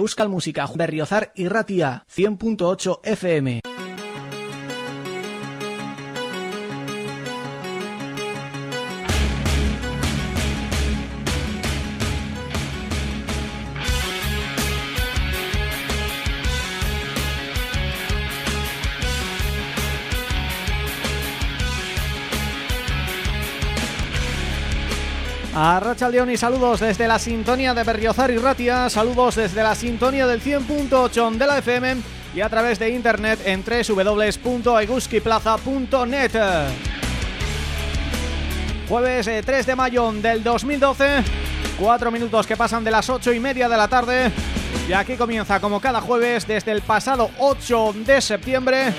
Euskal Música Berriozar y Ratia 100.8 FM. A Racha León y saludos desde la sintonía de Berriozar y Ratia, saludos desde la sintonía del 100.8 de la FM y a través de internet en www.eguskiplaza.net. Jueves 3 eh, de mayo del 2012, cuatro minutos que pasan de las ocho y media de la tarde y aquí comienza como cada jueves desde el pasado 8 de septiembre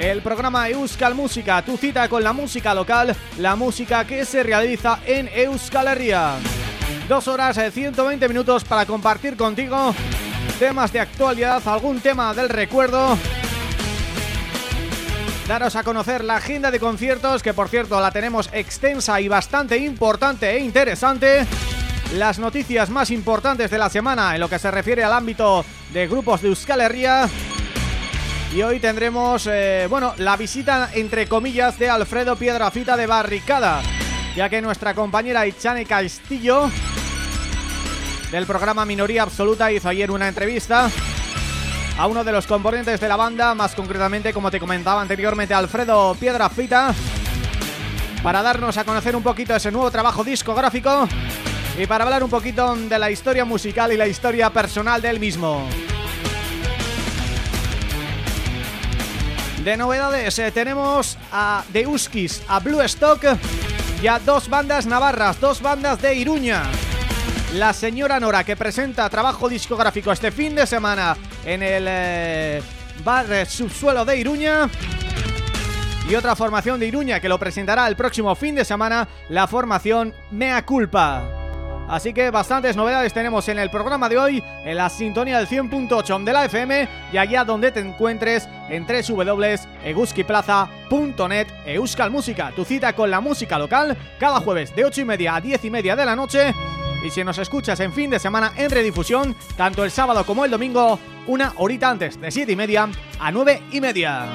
el programa Euskal Música, tu cita con la música local, la música que se realiza en Euskal Herria. Dos horas, 120 eh, minutos para compartir contigo temas de actualidad, algún tema del recuerdo daros a conocer la agenda de conciertos, que por cierto la tenemos extensa y bastante importante e interesante. Las noticias más importantes de la semana en lo que se refiere al ámbito de grupos de Euskal Herria. Y hoy tendremos, eh, bueno, la visita, entre comillas, de Alfredo Piedrafita de Barricada Ya que nuestra compañera Ichane Castillo del programa Minoría Absoluta hizo ayer una entrevista a uno de los componentes de la banda, más concretamente, como te comentaba anteriormente, Alfredo Piedrafita, para darnos a conocer un poquito ese nuevo trabajo discográfico y para hablar un poquito de la historia musical y la historia personal del mismo. De novedades eh, tenemos a The Uskis, a Blue Stock y a dos bandas navarras, dos bandas de Iruña. La señora Nora que presenta trabajo discográfico este fin de semana en el eh, bar subsuelo de Iruña y otra formación de Iruña que lo presentará el próximo fin de semana, la formación Mea Culpa. Así que bastantes novedades tenemos en el programa de hoy, en la sintonía del 100.8 de la FM y allá donde te encuentres en www.eguskiplaza.net Euskal Música, tu cita con la música local, cada jueves de 8 y media a 10 y media de la noche y si nos escuchas en fin de semana en redifusión, tanto el sábado como el domingo, una horita antes, de 7 y media a 9 y media.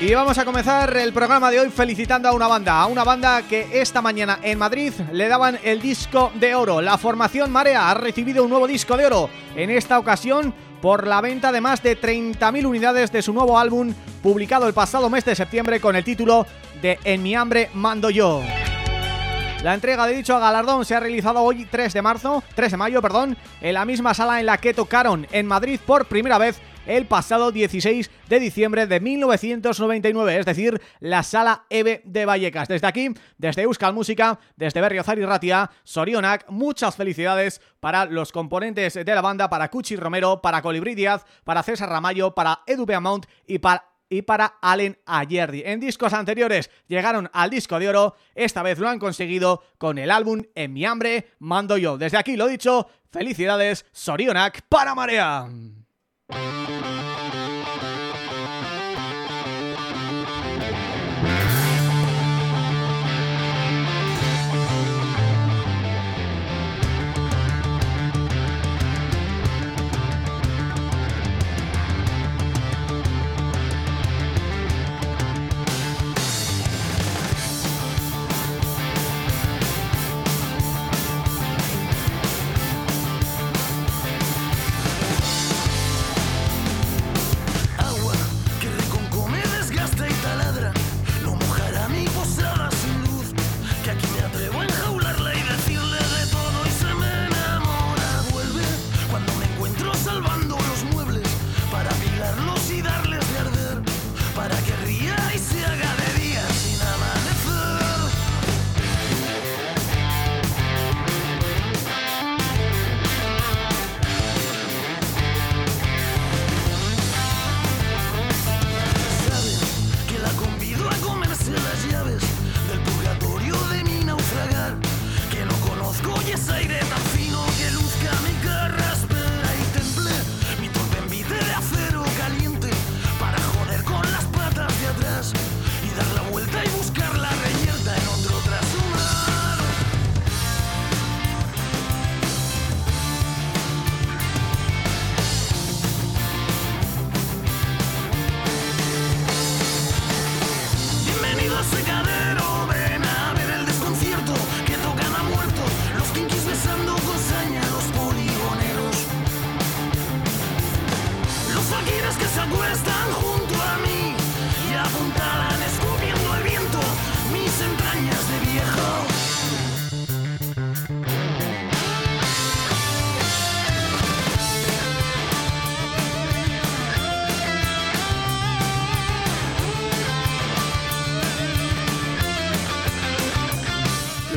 Y vamos a comenzar el programa de hoy felicitando a una banda, a una banda que esta mañana en Madrid le daban el disco de oro. La formación Marea ha recibido un nuevo disco de oro, en esta ocasión por la venta de más de 30.000 unidades de su nuevo álbum publicado el pasado mes de septiembre con el título de En mi hambre mando yo. La entrega de dicho galardón se ha realizado hoy 3 de marzo, 3 de mayo, perdón, en la misma sala en la que tocaron en Madrid por primera vez el pasado 16 de diciembre de 1999, es decir, la Sala EVE de Vallecas. Desde aquí, desde Euskal Música, desde Berriozar y Ratia, Sorionak, muchas felicidades para los componentes de la banda, para Cuchi Romero, para Colibrí Díaz, para César Ramallo, para Edu Beaumont y para y para Allen Ayerdi. En discos anteriores llegaron al disco de oro, esta vez lo han conseguido con el álbum En mi hambre mando yo. Desde aquí lo dicho, felicidades Sorionak para Marea. Música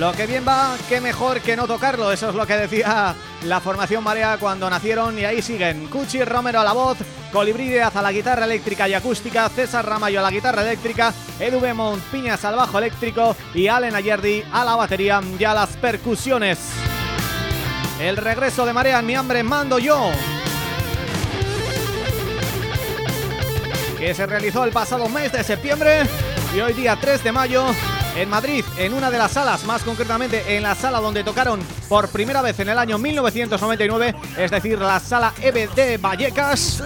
Lo que bien va, qué mejor que no tocarlo, eso es lo que decía la formación Marea cuando nacieron y ahí siguen. Cuchi Romero a la voz, Colibrí a la guitarra eléctrica y acústica, César Ramayo a la guitarra eléctrica, Edu Bemont Piñas al bajo eléctrico y Allen Ayerdi a la batería y a las percusiones. El regreso de Marea mi hambre mando yo. Que se realizó el pasado mes de septiembre y hoy día 3 de mayo en Madrid, en una de las salas, más concretamente en la sala donde tocaron por primera vez en el año 1999, es decir, la sala de Vallecas,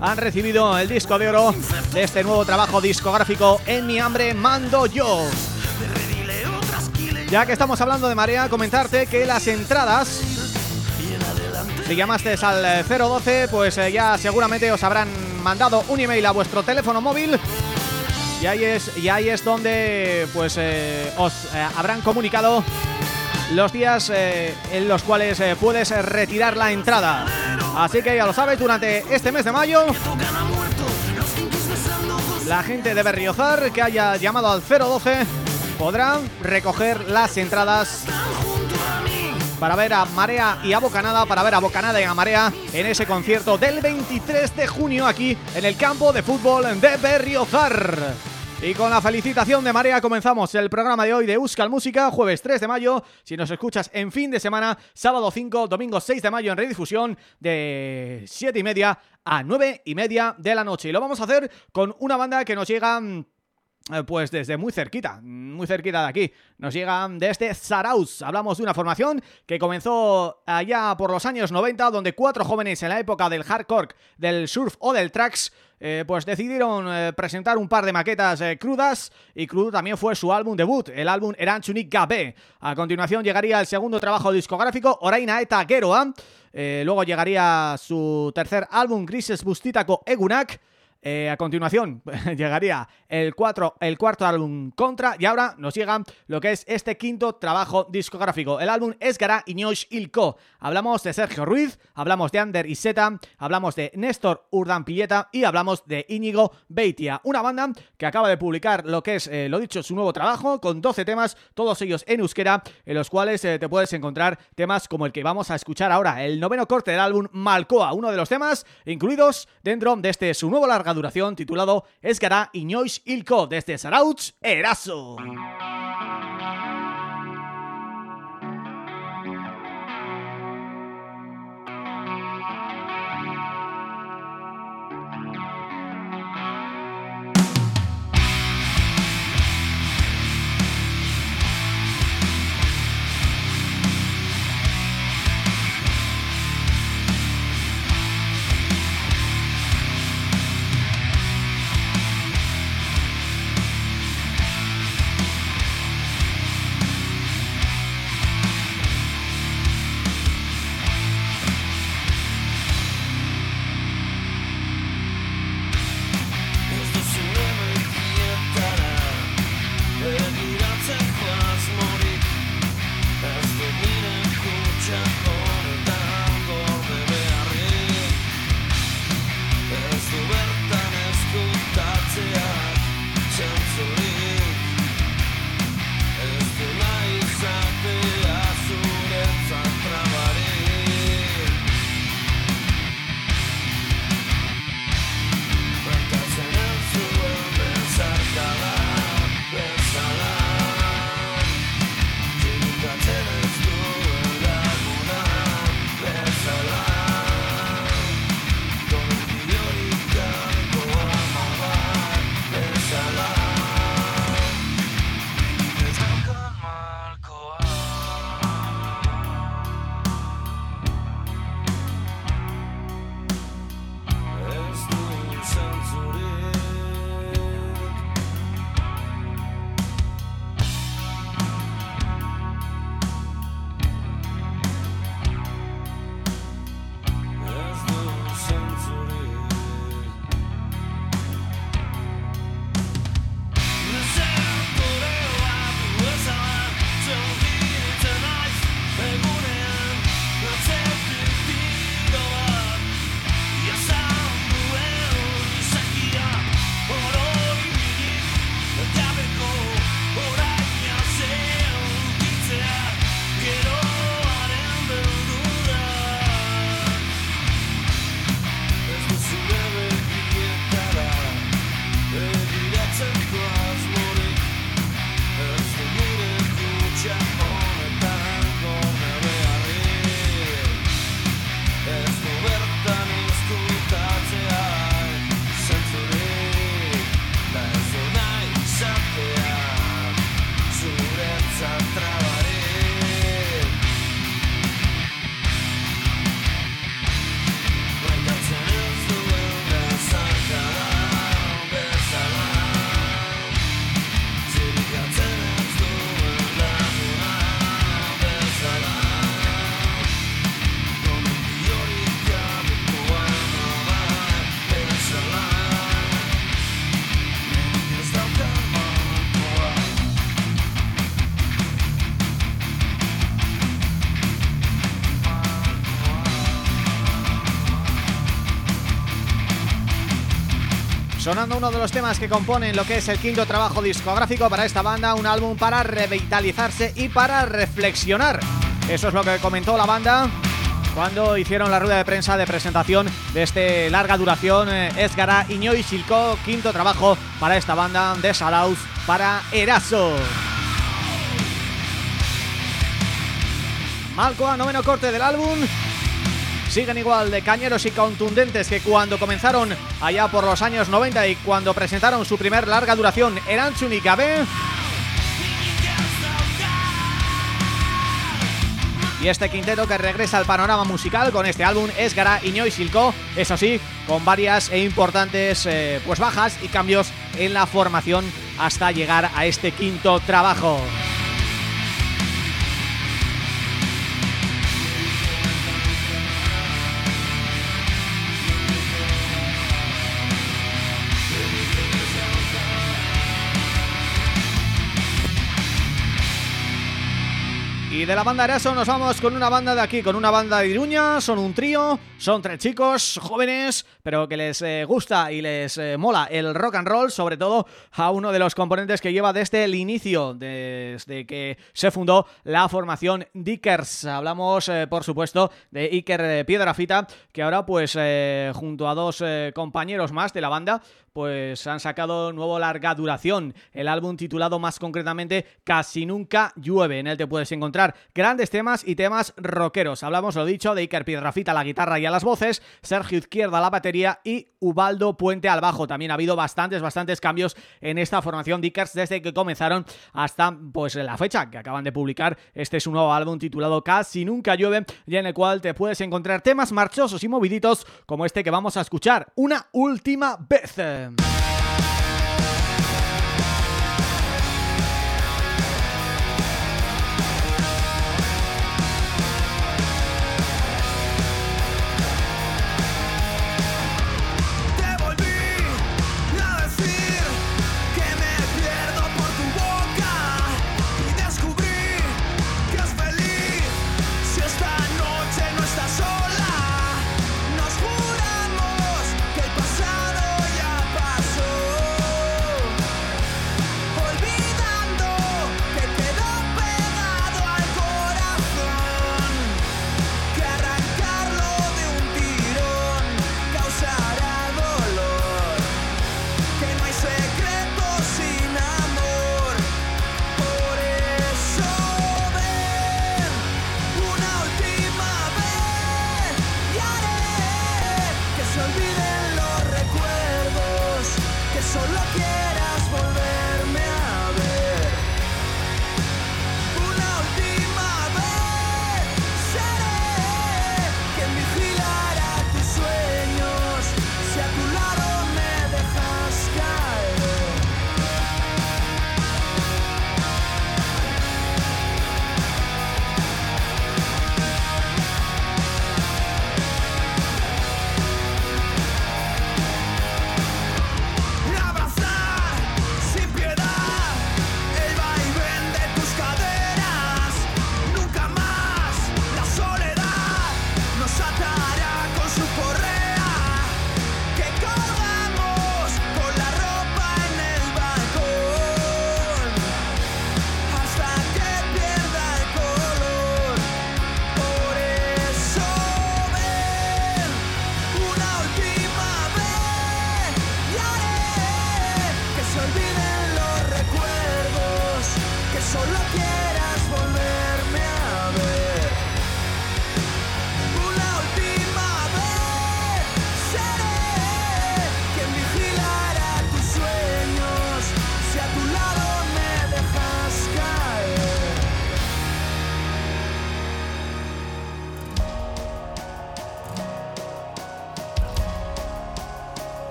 han recibido el disco de oro de este nuevo trabajo discográfico En mi hambre mando yo. Ya que estamos hablando de marea, comentarte que las entradas Si llamaste al 012, pues ya seguramente os habrán mandado un email a vuestro teléfono móvil y ahí es, y ahí es donde pues eh, os eh, habrán comunicado los días eh, en los cuales puedes retirar la entrada. Así que ya lo sabes, durante este mes de mayo la gente de Berriozar que haya llamado al 012 podrán recoger las entradas para ver a Marea y a Bocanada, para ver a Bocanada y a Marea en ese concierto del 23 de junio aquí en el campo de fútbol de Berriozar. Y con la felicitación de Marea comenzamos el programa de hoy de Euskal Música, jueves 3 de mayo, si nos escuchas en fin de semana, sábado 5, domingo 6 de mayo en redifusión de 7 y media a 9 y media de la noche. Y lo vamos a hacer con una banda que nos llega eh, pues desde muy cerquita, muy cerquita de aquí. Nos llegan desde Zarauz. Hablamos de una formación que comenzó allá por los años 90, donde cuatro jóvenes en la época del hardcore, del surf o del tracks, eh, pues decidieron eh, presentar un par de maquetas crudas y crudo también fue su álbum debut, el álbum Eranchunik Gabe. A continuación llegaría el segundo trabajo discográfico, Oraina eta Geroa. luego llegaría su tercer álbum, Grises Bustitako Egunak. A continuación llegaría el, el cuarto álbum Contra y ahora nos llega lo que es este quinto trabajo discográfico. El álbum es Gara Iñosh Ilko. Hablamos de Sergio Ruiz, hablamos de Ander Iseta, hablamos de Néstor Urdampilleta y hablamos de Íñigo Beitia. Una banda que acaba de publicar lo que es, eh, lo dicho, su nuevo trabajo con 12 temas, todos ellos en euskera, en los cuales eh, te puedes encontrar temas como el que vamos a escuchar ahora, el noveno corte del álbum Malcoa, uno de los temas incluidos dentro de este su nuevo larga duración titulado Esgará Iñosh Ilko desde Sarauch, Eraso. Sonando uno de los temas que componen lo que es el quinto trabajo discográfico para esta banda, un álbum para revitalizarse y para reflexionar. Eso es lo que comentó la banda cuando hicieron la rueda de prensa de presentación de este larga duración eh, Esgara Iñoi Silco, quinto trabajo para esta banda de Salaus para Eraso. Malcoa, noveno corte del álbum siguen igual de cañeros y contundentes que cuando comenzaron allá por los años 90 y cuando presentaron su primer larga duración Eranchun y Gabe. Y este quinteto que regresa al panorama musical con este álbum es Gara Iño y Silco, eso sí, con varias e importantes eh, pues bajas y cambios en la formación hasta llegar a este quinto trabajo. Y de la banda Eraso nos vamos con una banda de aquí, con una banda de Iruña, son un trío, son tres chicos jóvenes, pero que les eh, gusta y les eh, mola el rock and roll, sobre todo a uno de los componentes que lleva desde el inicio, desde que se fundó la formación Dickers. Hablamos, eh, por supuesto, de Iker Piedrafita, que ahora pues junto a dos compañeros más de la banda, pues han sacado nuevo larga duración, el álbum titulado más concretamente Casi Nunca Llueve, en él te puedes encontrar grandes temas y temas rockeros, hablamos lo dicho de Iker Piedrafita a la guitarra y a las voces, Sergio Izquierda a la batería y Ubaldo Puente al bajo, también ha habido bastantes, bastantes cambios en esta formación Dickers desde que comenzaron hasta pues la fecha que acaban de publicar, este es un nuevo álbum titulado Casi Nunca Llueve y en el cual te puedes encontrar temas marchosos y moviditos como este que vamos a escuchar, una última vez.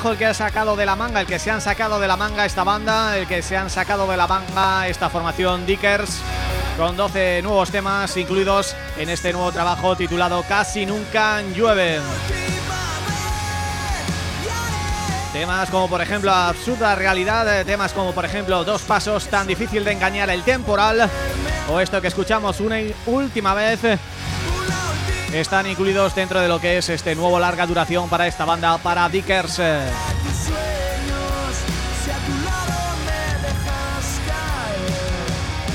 Trabajo el que ha sacado de la manga, el que se han sacado de la manga esta banda, el que se han sacado de la manga esta formación Dickers con 12 nuevos temas incluidos en este nuevo trabajo titulado Casi Nunca Llueve. Temas como por ejemplo Absurda Realidad, temas como por ejemplo Dos Pasos, tan difícil de engañar el temporal o esto que escuchamos una última vez están incluidos dentro de lo que es este nuevo larga duración para esta banda, para Dickers.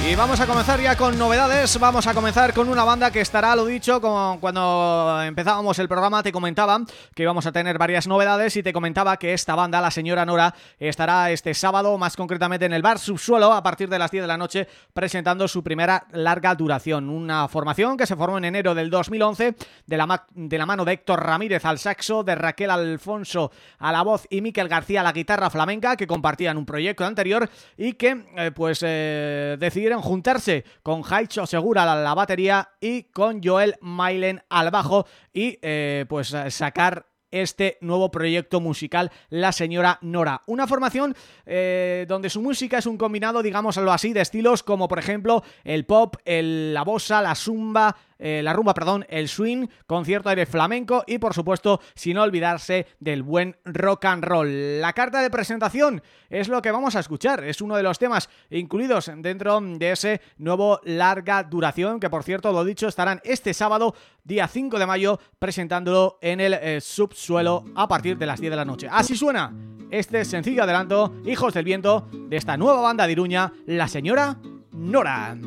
Y vamos a comenzar ya con novedades, vamos a comenzar con una banda que estará, lo dicho, como cuando empezábamos el programa te comentaba que íbamos a tener varias novedades y te comentaba que esta banda, la señora Nora, estará este sábado, más concretamente en el Bar Subsuelo, a partir de las 10 de la noche, presentando su primera larga duración. Una formación que se formó en enero del 2011 de la, de la mano de Héctor Ramírez al saxo, de Raquel Alfonso a la voz y Miquel García a la guitarra flamenca, que compartían un proyecto anterior y que eh, pues eh, decidieron juntarse con Haicho Segura a la batería y con Joel Mailen al bajo y eh, pues sacar este nuevo proyecto musical La Señora Nora. Una formación eh, donde su música es un combinado, digámoslo así, de estilos como por ejemplo el pop, el, la bossa, la zumba, eh, la rumba, perdón, el swing, concierto aire flamenco y por supuesto, sin olvidarse del buen rock and roll. La carta de presentación es lo que vamos a escuchar, es uno de los temas incluidos dentro de ese nuevo larga duración, que por cierto, lo dicho, estarán este sábado, día 5 de mayo, presentándolo en el eh, subsuelo a partir de las 10 de la noche. Así suena este sencillo adelanto, Hijos del Viento, de esta nueva banda de Iruña, La Señora Nora.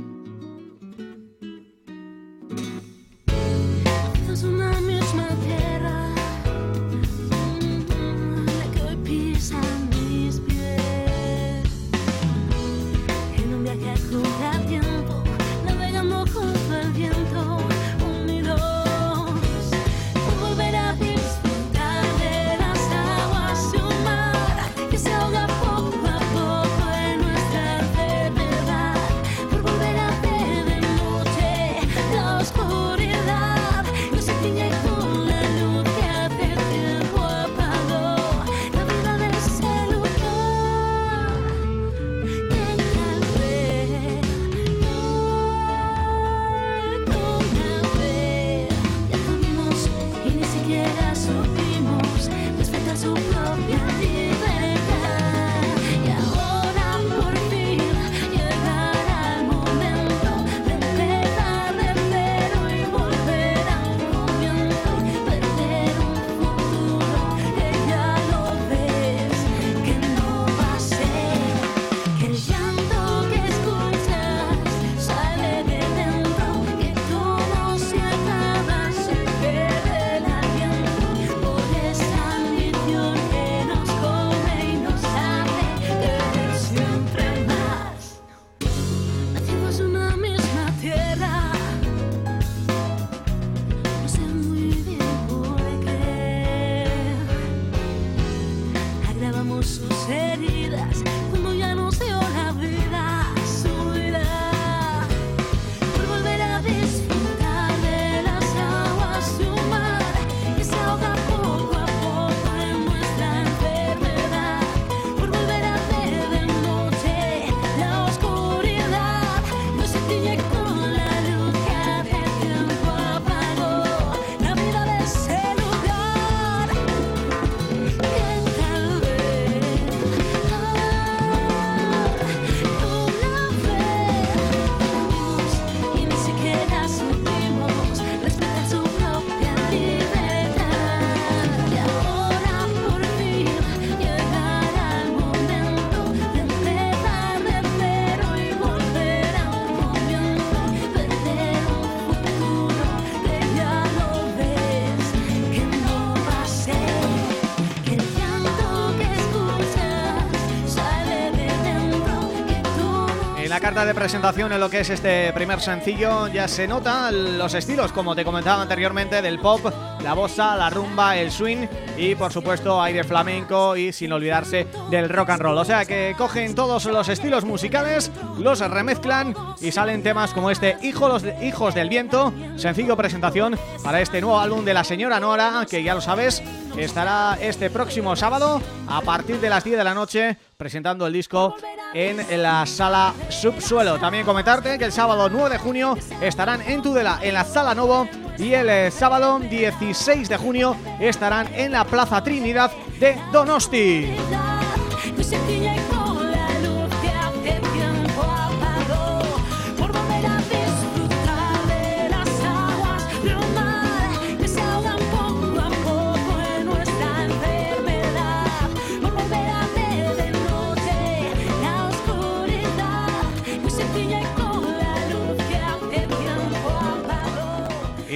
Carta de presentación en lo que es este primer sencillo ya se nota los estilos, como te comentaba anteriormente, del pop la bossa, la rumba, el swing y por supuesto aire flamenco y sin olvidarse del rock and roll. O sea que cogen todos los estilos musicales, los remezclan y salen temas como este Hijos, Hijos del Viento, sencillo presentación para este nuevo álbum de la señora Nora, que ya lo sabes, estará este próximo sábado a partir de las 10 de la noche presentando el disco en la sala Subsuelo. También comentarte que el sábado 9 de junio estarán en Tudela en la sala Novo y el eh, sábado 16 de junio estarán en la Plaza Trinidad de Donosti.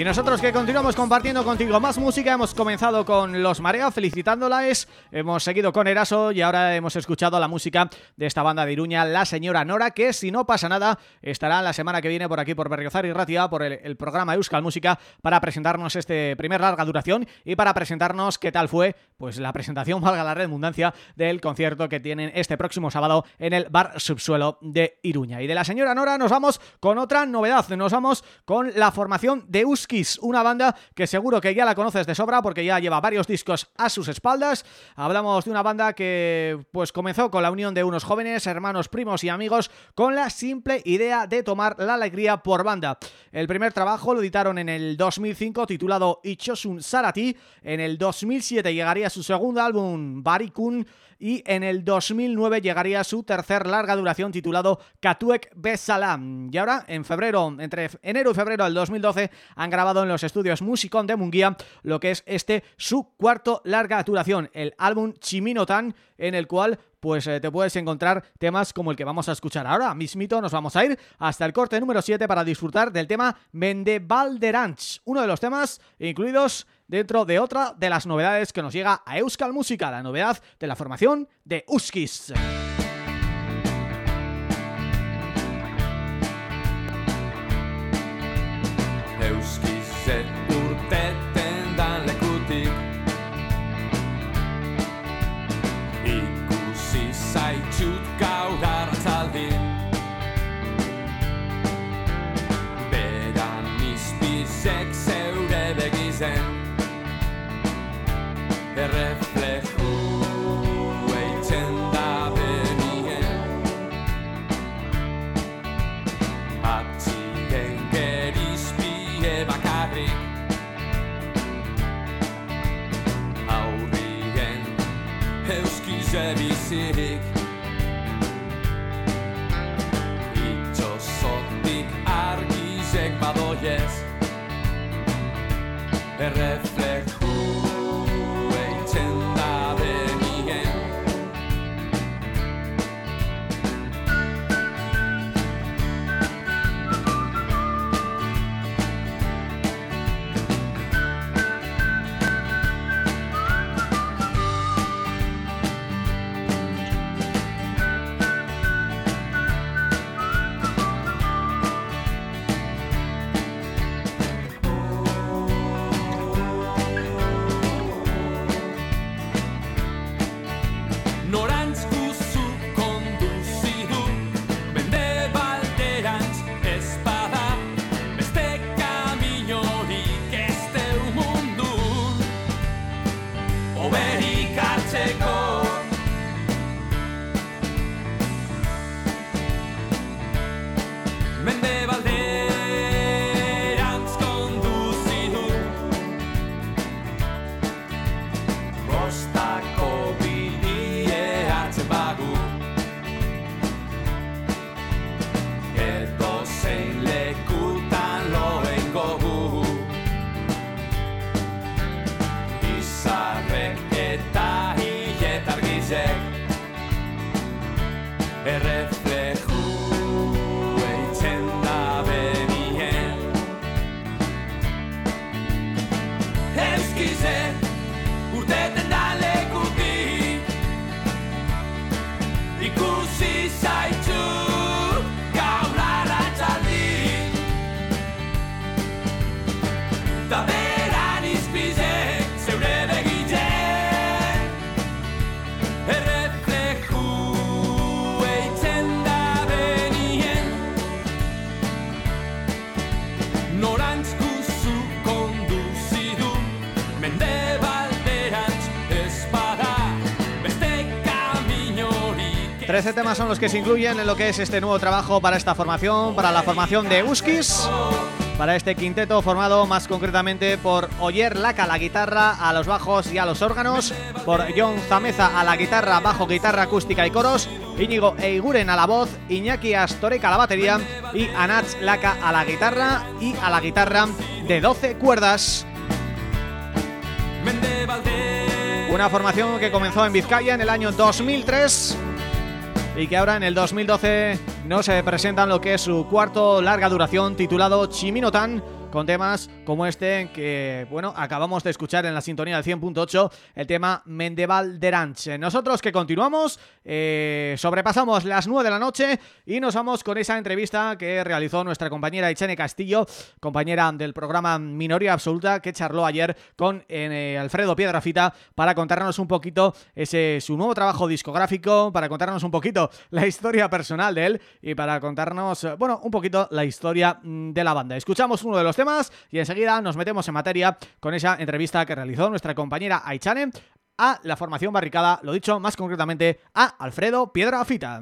Y nosotros que continuamos compartiendo contigo más música, hemos comenzado con Los Marea, felicitándolas, hemos seguido con Eraso y ahora hemos escuchado la música de esta banda de Iruña, La Señora Nora, que si no pasa nada, estará la semana que viene por aquí por Berriozar y Ratia, por el, programa Euskal Música, para presentarnos este primer larga duración y para presentarnos qué tal fue, pues la presentación, valga la redundancia, del concierto que tienen este próximo sábado en el Bar Subsuelo de Iruña. Y de La Señora Nora nos vamos con otra novedad, nos vamos con la formación de Euskal una banda que seguro que ya la conoces de sobra porque ya lleva varios discos a sus espaldas. Hablamos de una banda que pues comenzó con la unión de unos jóvenes, hermanos, primos y amigos con la simple idea de tomar la alegría por banda. El primer trabajo lo editaron en el 2005 titulado Ichosun Sarati, en el 2007 llegaría su segundo álbum Barikun y en el 2009 llegaría su tercer larga duración titulado Katuek Besalam. Y ahora, en febrero, entre enero y febrero del 2012, han grabado en los estudios Musicon de Munguía lo que es este su cuarto larga duración, el álbum Chiminotan, en el cual pues eh, te puedes encontrar temas como el que vamos a escuchar ahora. Mismito nos vamos a ir hasta el corte número 7 para disfrutar del tema Mendebalderanch, uno de los temas incluidos dentro de otra de las novedades que nos llega a Euskal Música, la novedad de la formación de Uskis. bereflejo waiten da bimean hatzi gen gerispirebakari audigen heuski ze mi sirik bizto sotik temas son los que se incluyen en lo que es este nuevo trabajo para esta formación, para la formación de Uskis para este quinteto formado más concretamente por Oyer Laca a la guitarra, a los bajos y a los órganos, por John Zameza a la guitarra, bajo, guitarra acústica y coros, Íñigo Eiguren a la voz, Iñaki Astoreca a la batería y Anats Laca a la guitarra y a la guitarra de 12 cuerdas. Una formación que comenzó en Vizcaya en el año 2003 y que ahora en el 2012 nos presentan lo que es su cuarto larga duración titulado Chiminotan con temas como este que, bueno, acabamos de escuchar en la sintonía del 100.8, el tema Mendeval de Ranch. Nosotros que continuamos, eh, sobrepasamos las 9 de la noche y nos vamos con esa entrevista que realizó nuestra compañera Ichene Castillo, compañera del programa Minoría Absoluta, que charló ayer con eh, Alfredo Piedrafita para contarnos un poquito ese su nuevo trabajo discográfico, para contarnos un poquito la historia personal de él y para contarnos, bueno, un poquito la historia mm, de la banda. Escuchamos uno de los temas y enseguida nos metemos en materia con esa entrevista que realizó nuestra compañera Aichane a la formación barricada, lo dicho más concretamente a Alfredo Piedrafita.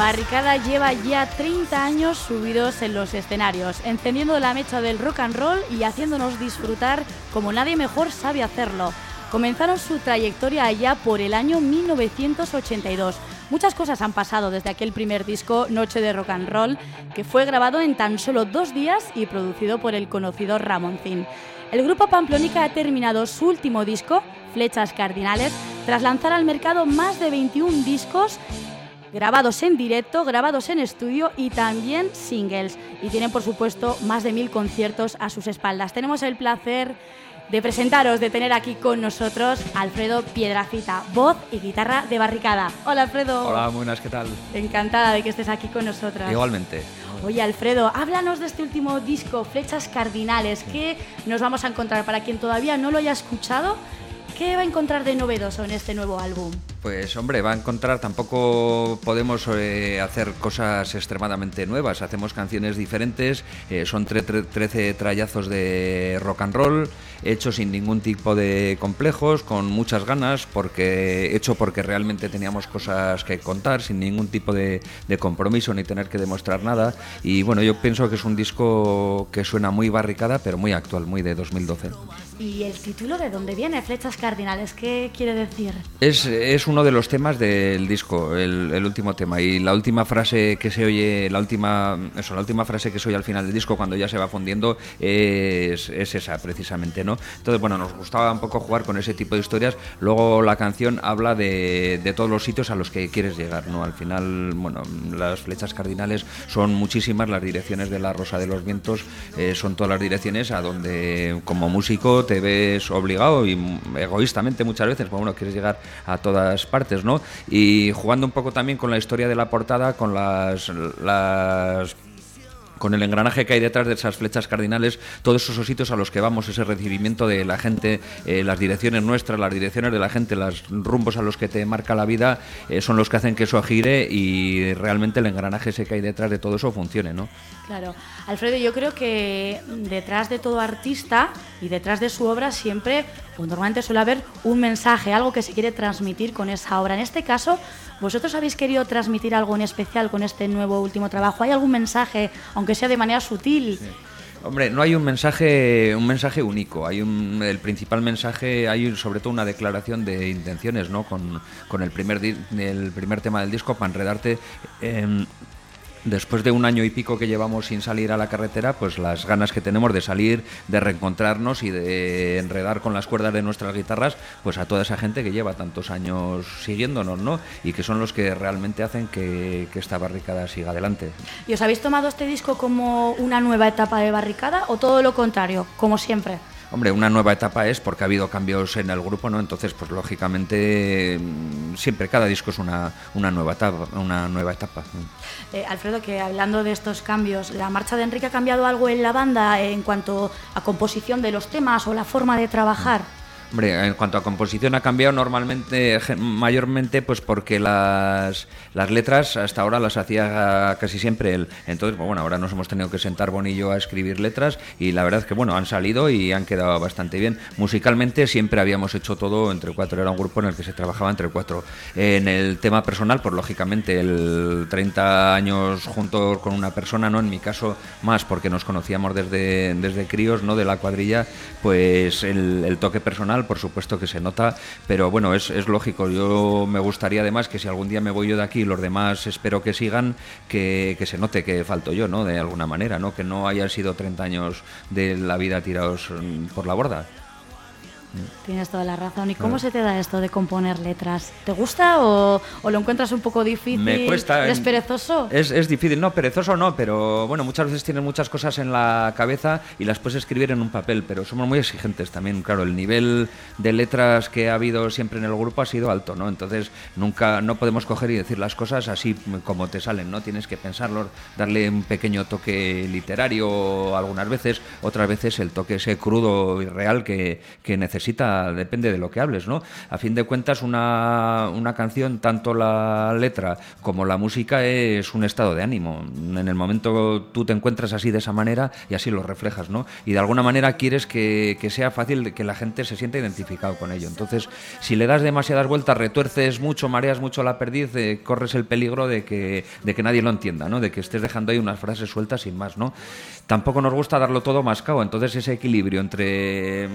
Barricada lleva ya 30 años subidos en los escenarios, encendiendo la mecha del rock and roll y haciéndonos disfrutar como nadie mejor sabe hacerlo. Comenzaron su trayectoria allá por el año 1982. Muchas cosas han pasado desde aquel primer disco, Noche de Rock and Roll, que fue grabado en tan solo dos días y producido por el conocido Ramoncín. El grupo Pamplónica ha terminado su último disco, Flechas Cardinales, tras lanzar al mercado más de 21 discos grabados en directo, grabados en estudio y también singles. Y tienen, por supuesto, más de mil conciertos a sus espaldas. Tenemos el placer de presentaros, de tener aquí con nosotros Alfredo Piedrafita, voz y guitarra de barricada. Hola Alfredo. Hola, buenas, ¿qué tal? Encantada de que estés aquí con nosotros. Igualmente. Oye, Alfredo, háblanos de este último disco, Flechas Cardinales. ¿Qué nos vamos a encontrar? Para quien todavía no lo haya escuchado, ¿qué va a encontrar de novedoso en este nuevo álbum? Pues hombre, va a encontrar, tampoco podemos eh, hacer cosas extremadamente nuevas, hacemos canciones diferentes, eh, son 13 trayazos de rock and roll, hechos sin ningún tipo de complejos, con muchas ganas, porque hecho porque realmente teníamos cosas que contar, sin ningún tipo de, de compromiso ni tener que demostrar nada. Y bueno, yo pienso que es un disco que suena muy barricada, pero muy actual, muy de 2012. ¿Y el título de dónde viene? Flechas Cardinales, ¿qué quiere decir? Es, es uno de los temas del disco, el, último tema. Y la última frase que se oye, la última, eso, la última frase que se oye al final del disco, cuando ya se va fundiendo, es, es esa precisamente, ¿no? Entonces, bueno, nos gustaba un poco jugar con ese tipo de historias. Luego la canción habla de, de todos los sitios a los que quieres llegar, ¿no? Al final, bueno, las flechas cardinales son muchísimas, las direcciones de la Rosa de los Vientos eh, son todas las direcciones a donde como músico te ves obligado y egoístamente muchas veces, pues bueno, quieres llegar a todas partes, ¿no? Y jugando un poco también con la historia de la portada, con las, las con el engranaje que hay detrás de esas flechas cardinales, todos esos sitios a los que vamos, ese recibimiento de la gente, eh, las direcciones nuestras, las direcciones de la gente, los rumbos a los que te marca la vida, eh, son los que hacen que eso gire y realmente el engranaje ese que hay detrás de todo eso funcione, ¿no? Claro. Alfredo, yo creo que detrás de todo artista y detrás de su obra siempre, pues normalmente suele haber un mensaje, algo que se quiere transmitir con esa obra. En este caso, ¿Vosotros habéis querido transmitir algo en especial con este nuevo último trabajo? ¿Hay algún mensaje, aunque sea de manera sutil? Hombre, no hay un mensaje, un mensaje único. Hay un, el principal mensaje, hay sobre todo una declaración de intenciones, ¿no? Con, el primer el primer tema del disco para enredarte. Eh, después de un año y pico que llevamos sin salir a la carretera, pues las ganas que tenemos de salir, de reencontrarnos y de enredar con las cuerdas de nuestras guitarras, pues a toda esa gente que lleva tantos años siguiéndonos, ¿no? Y que son los que realmente hacen que, que esta barricada siga adelante. ¿Y os habéis tomado este disco como una nueva etapa de barricada o todo lo contrario, como siempre? Hombre, una nueva etapa es porque ha habido cambios en el grupo, ¿no? Entonces, pues lógicamente siempre cada disco es una, una nueva etapa, una nueva etapa. Eh, Alfredo, que hablando de estos cambios, ¿la marcha de Enrique ha cambiado algo en la banda en cuanto a composición de los temas o la forma de trabajar? En cuanto a composición ha cambiado normalmente, mayormente, pues porque las, las letras hasta ahora las hacía casi siempre él. Entonces, pues bueno, ahora nos hemos tenido que sentar Bonillo a escribir letras y la verdad es que, bueno, han salido y han quedado bastante bien. Musicalmente siempre habíamos hecho todo entre cuatro, era un grupo en el que se trabajaba entre cuatro. En el tema personal, pues lógicamente, el 30 años juntos con una persona, ¿no? En mi caso, más porque nos conocíamos desde, desde críos, ¿no? De la cuadrilla, pues el, el toque personal por supuesto que se nota, pero bueno, es, es, lógico. Yo me gustaría además que si algún día me voy yo de aquí, los demás espero que sigan, que, que se note que falto yo, ¿no? De alguna manera, ¿no? Que no hayan sido 30 años de la vida tirados por la borda. Tienes toda la razón. ¿Y cómo se te da esto de componer letras? ¿Te gusta o, o lo encuentras un poco difícil? Me cuesta. ¿Eres perezoso? Es, es, difícil, no, perezoso no, pero bueno, muchas veces tienes muchas cosas en la cabeza y las puedes escribir en un papel, pero somos muy exigentes también. Claro, el nivel de letras que ha habido siempre en el grupo ha sido alto, ¿no? Entonces nunca, no podemos coger y decir las cosas así como te salen, ¿no? Tienes que pensarlo, darle un pequeño toque literario algunas veces, otras veces el toque ese crudo y real que, que necesitas necesita, depende de lo que hables, ¿no? A fin de cuentas, una, una canción, tanto la letra como la música, es un estado de ánimo. En el momento tú te encuentras así de esa manera y así lo reflejas, ¿no? Y de alguna manera quieres que, que sea fácil que la gente se sienta identificado con ello. Entonces, si le das demasiadas vueltas, retuerces mucho, mareas mucho la perdiz, eh, corres el peligro de que, de que nadie lo entienda, ¿no? De que estés dejando ahí unas frases sueltas sin más, ¿no? Tampoco nos gusta darlo todo mascado, entonces ese equilibrio entre,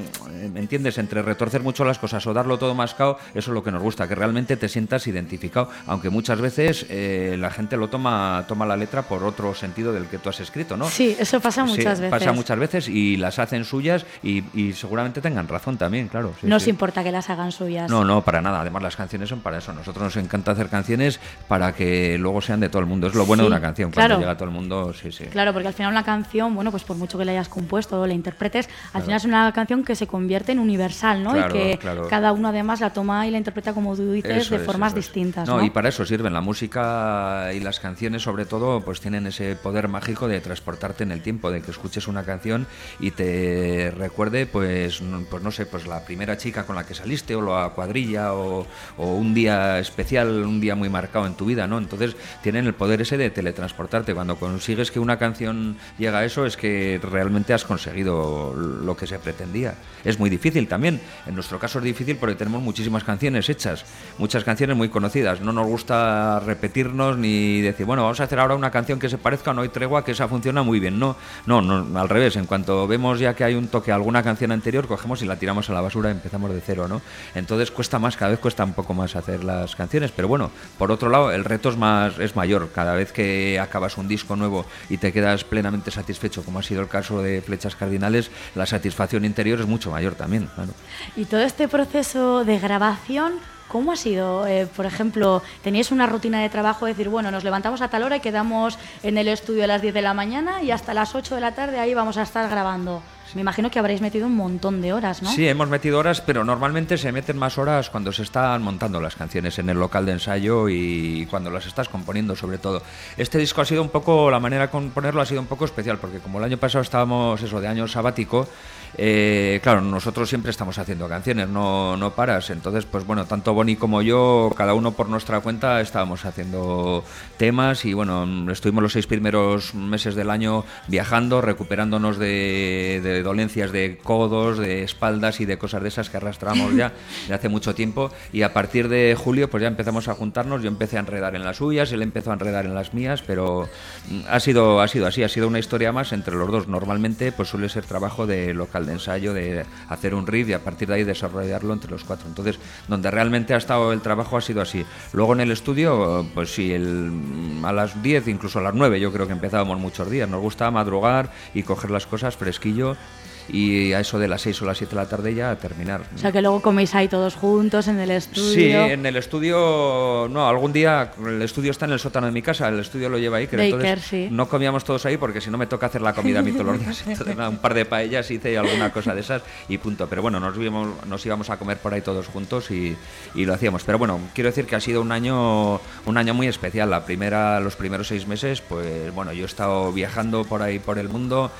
¿me entiendes?, entre retorcer mucho las cosas o darlo todo mascado, eso es lo que nos gusta, que realmente te sientas identificado, aunque muchas veces eh, la gente lo toma, toma la letra por otro sentido del que tú has escrito, ¿no? Sí, eso pasa muchas sí, veces. Pasa muchas veces y las hacen suyas y, y seguramente tengan razón también, claro. Sí, no sí. os importa que las hagan suyas. No, no, para nada. Además, las canciones son para eso. Nosotros nos encanta hacer canciones para que luego sean de todo el mundo. Es lo bueno de una canción, cuando claro. llega a todo el mundo, sí, sí. Claro, porque al final una canción, bueno, pues por mucho que la hayas compuesto o la interpretes, al final es una canción que se convierte en universal universal, ¿no? Claro, y que claro. cada uno además la toma y la interpreta como tú dices Eso de es, formas distintas, No, ¿no? y para eso sirven. La música y las canciones, sobre todo, pues tienen ese poder mágico de transportarte en el tiempo, de que escuches una canción y te recuerde, pues, no- pues no sé, pues la primera chica con la que saliste o la cuadrilla o, o un día especial, un día muy marcado en tu vida, ¿no? Entonces tienen el poder ese de teletransportarte. Cuando consigues que una canción llega a eso es que realmente has conseguido lo que se pretendía. Es muy difícil también. En nuestro caso es difícil porque tenemos muchísimas canciones hechas, muchas canciones muy conocidas. No nos gusta repetirnos ni decir, bueno, vamos a hacer ahora una canción que se parezca a No hay tregua, que esa funciona muy bien. No, no, no, al revés. En cuanto vemos ya que hay un toque a alguna canción anterior, cogemos y la tiramos a la basura y empezamos de cero, ¿no? Entonces cuesta más, cada vez cuesta un poco más hacer las canciones. Pero bueno, por otro lado, el reto es más es mayor. Cada vez que acabas un disco nuevo y te quedas plenamente satisfecho, como ha sido el caso de Flechas Cardinales, la satisfacción interior es mucho mayor también. Claro. Y todo este proceso de grabación, ¿cómo ha sido? Eh, por ejemplo, ¿teníais una rutina de trabajo? decir, bueno, nos levantamos a tal hora y quedamos en el estudio a las 10 de la mañana y hasta las 8 de la tarde ahí vamos a estar grabando. Me imagino que habréis metido un montón de horas, ¿no? Sí, hemos metido horas, pero normalmente se meten más horas cuando se están montando las canciones en el local de ensayo y cuando las estás componiendo, sobre todo. Este disco ha sido un poco, la manera de componerlo ha sido un poco especial, porque como el año pasado estábamos, eso, de año sabático, eh, claro, nosotros siempre estamos haciendo canciones, no, no paras. Entonces, pues bueno, tanto Bonnie como yo, cada uno por nuestra cuenta, estábamos haciendo temas y bueno, estuvimos los seis primeros meses del año viajando, recuperándonos de, de dolencias de codos, de espaldas y de cosas de esas que arrastramos ya de hace mucho tiempo. Y a partir de julio, pues ya empezamos a juntarnos. Yo empecé a enredar en las suyas, él empezó a enredar en las mías, pero mm, ha sido, ha sido así, ha sido una historia más entre los dos. Normalmente, pues suele ser trabajo de local de ensayo, de hacer un riff y a partir de ahí desarrollarlo entre los cuatro. Entonces, donde realmente ha estado el trabajo ha sido así. Luego en el estudio, pues sí, el, a las 10, incluso a las 9, yo creo que empezábamos muchos días. Nos gusta madrugar y coger las cosas fresquillo y a eso de las 6 o las 7 de la tarde ya terminar. O sea, que luego coméis ahí todos juntos en el estudio. Sí, en el estudio, no, algún día el estudio está en el sótano de mi casa, el estudio lo lleva ahí, que Baker, entonces sí. no comíamos todos ahí porque si no me toca hacer la comida a mí todos los días. Entonces, nada, un par de paellas hice alguna cosa de esas y punto. Pero bueno, nos íbamos, nos íbamos a comer por ahí todos juntos y, y lo hacíamos. Pero bueno, quiero decir que ha sido un año, un año muy especial. La primera, los primeros seis meses, pues bueno, yo he estado viajando por ahí por el mundo.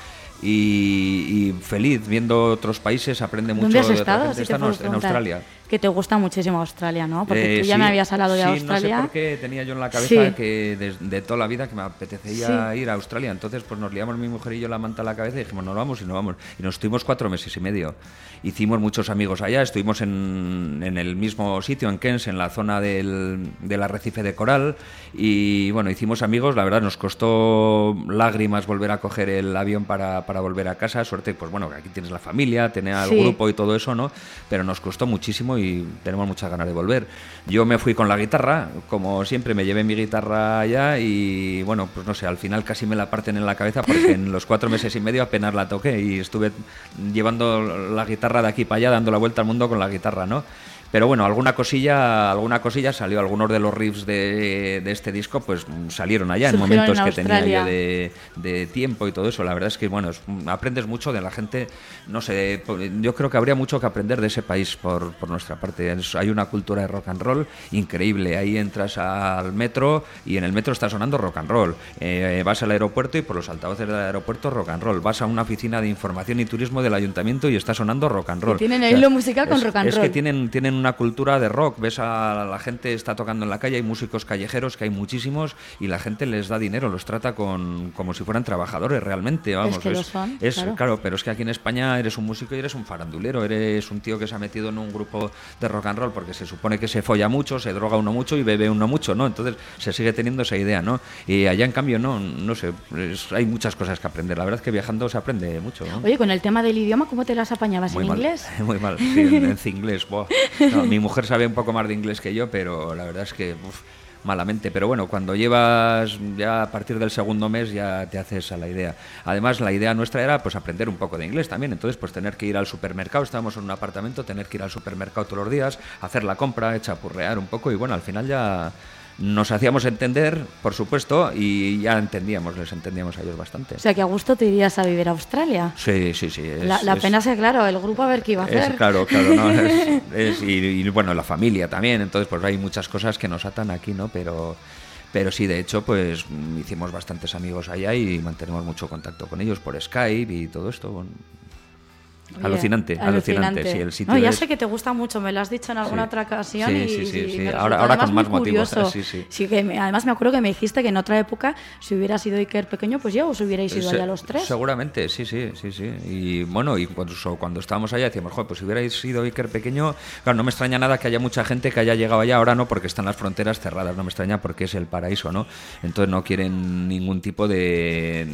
Y, y feliz viendo otros países, aprende mucho. ¿Dónde has de estado? Si Está en. Australia. Que te gusta muchísimo Australia, ¿no? Porque Eh, tú ya sí, me habías hablado de sí, Australia. No sé por qué tenía yo en la cabeza Sí. que de, de toda la vida que me apetecía ir a Australia. Entonces, pues nos liamos mi mujer y yo la manta a la cabeza y dijimos, nos vamos y nos vamos. Y nos estuvimos cuatro meses y medio. Hicimos muchos amigos allá, estuvimos en, en el mismo sitio, en Kens, en la zona del, del arrecife de coral. Y bueno, hicimos amigos, la verdad nos costó lágrimas volver a coger el avión para, para volver a casa. Suerte, pues bueno, que aquí tienes la familia, tener al grupo y todo eso, ¿no? Pero nos costó muchísimo y tenemos muchas ganas de volver. Yo me fui con la guitarra, como siempre me llevé mi guitarra allá y bueno, pues no sé, al final casi me la parten en la cabeza porque en los cuatro meses y medio apenas la toqué y estuve llevando la guitarra de aquí para allá, dando la vuelta al mundo con la guitarra, ¿no? Pero bueno, alguna cosilla, alguna cosilla salió, algunos de los riffs de, de este disco pues salieron allá en momentos en que tenía yo de, de tiempo y todo eso. La verdad es que bueno, es- aprendes mucho de la gente, no sé, po- yo creo que habría mucho que aprender de ese país por, por nuestra parte. Es- hay una cultura de rock and roll increíble. Ahí entras al metro y en el metro está sonando rock and roll. Eh, vas al aeropuerto y por los altavoces del aeropuerto rock and roll. Vas a una oficina de información y turismo del ayuntamiento y está sonando rock and roll. tienen hilo musical con es- rock and es roll. que tienen, tienen una cultura de rock. Ves a la gente está tocando en la calle, hay músicos callejeros que hay muchísimos y la gente les da dinero, los trata con, como si fueran trabajadores realmente. Vamos, que lo son, es- claro. pero es que aquí en España eres un músico y eres un farandulero, eres un tío que se ha metido en un grupo de rock and roll porque se supone que se folla mucho, se droga uno mucho y bebe uno mucho, ¿no? Entonces se sigue teniendo esa idea, ¿no? Y allá en cambio no, no sé, es- hay muchas cosas que aprender. La verdad es que viajando se aprende mucho. ¿no? Oye, con el tema del idioma, ¿cómo te las apañabas Muy en mal, inglés? Muy mal, sí, en, en inglés. Mi mujer sabe un poco más de inglés que yo, pero la verdad es que malamente. Pero bueno, cuando llevas ya a partir del segundo mes ya te haces a la idea. Además, la idea nuestra era pues aprender un poco de inglés también. Entonces, pues tener que ir al supermercado, estábamos en un apartamento, tener que ir al supermercado todos los días, hacer la compra, chapurrear un poco y bueno, al final ya nos hacíamos entender, por supuesto, y ya entendíamos, les entendíamos a ellos bastante. O sea, que a gusto te irías a vivir a Australia. Sí, sí, sí. es- la la es- pena es que, claro, el grupo a ver qué iba a es, hacer. claro, claro, ¿no? Es- es- y, y, bueno, la familia también, entonces pues hay muchas cosas que nos atan aquí, ¿no? Pero, pero sí, de hecho, pues hicimos bastantes amigos allá y mantenemos mucho contacto con ellos por Skype y todo esto. bueno. Oye, alucinante, alucinante, sí, el sitio No, ya es- sé que te gusta mucho, me lo has dicho en alguna Sí. otra ocasión. Sí, y, sí, sí, y sí. me Ahora- ahora con más motivos, sí, sí. que me- además me acuerdo que me dijiste que en otra época, si hubiera sido Iker pequeño, pues ya os hubierais ido Se- allá los tres. Seguramente, sí, sí, sí, sí. Y bueno, incluso cuando estábamos allá decíamos, joder, pues si hubierais sido Iker pequeño, claro, no me extraña nada que haya mucha gente que haya llegado allá, ahora no, porque están las fronteras cerradas, no me extraña porque es el paraíso, ¿no? Entonces no quieren ningún tipo de...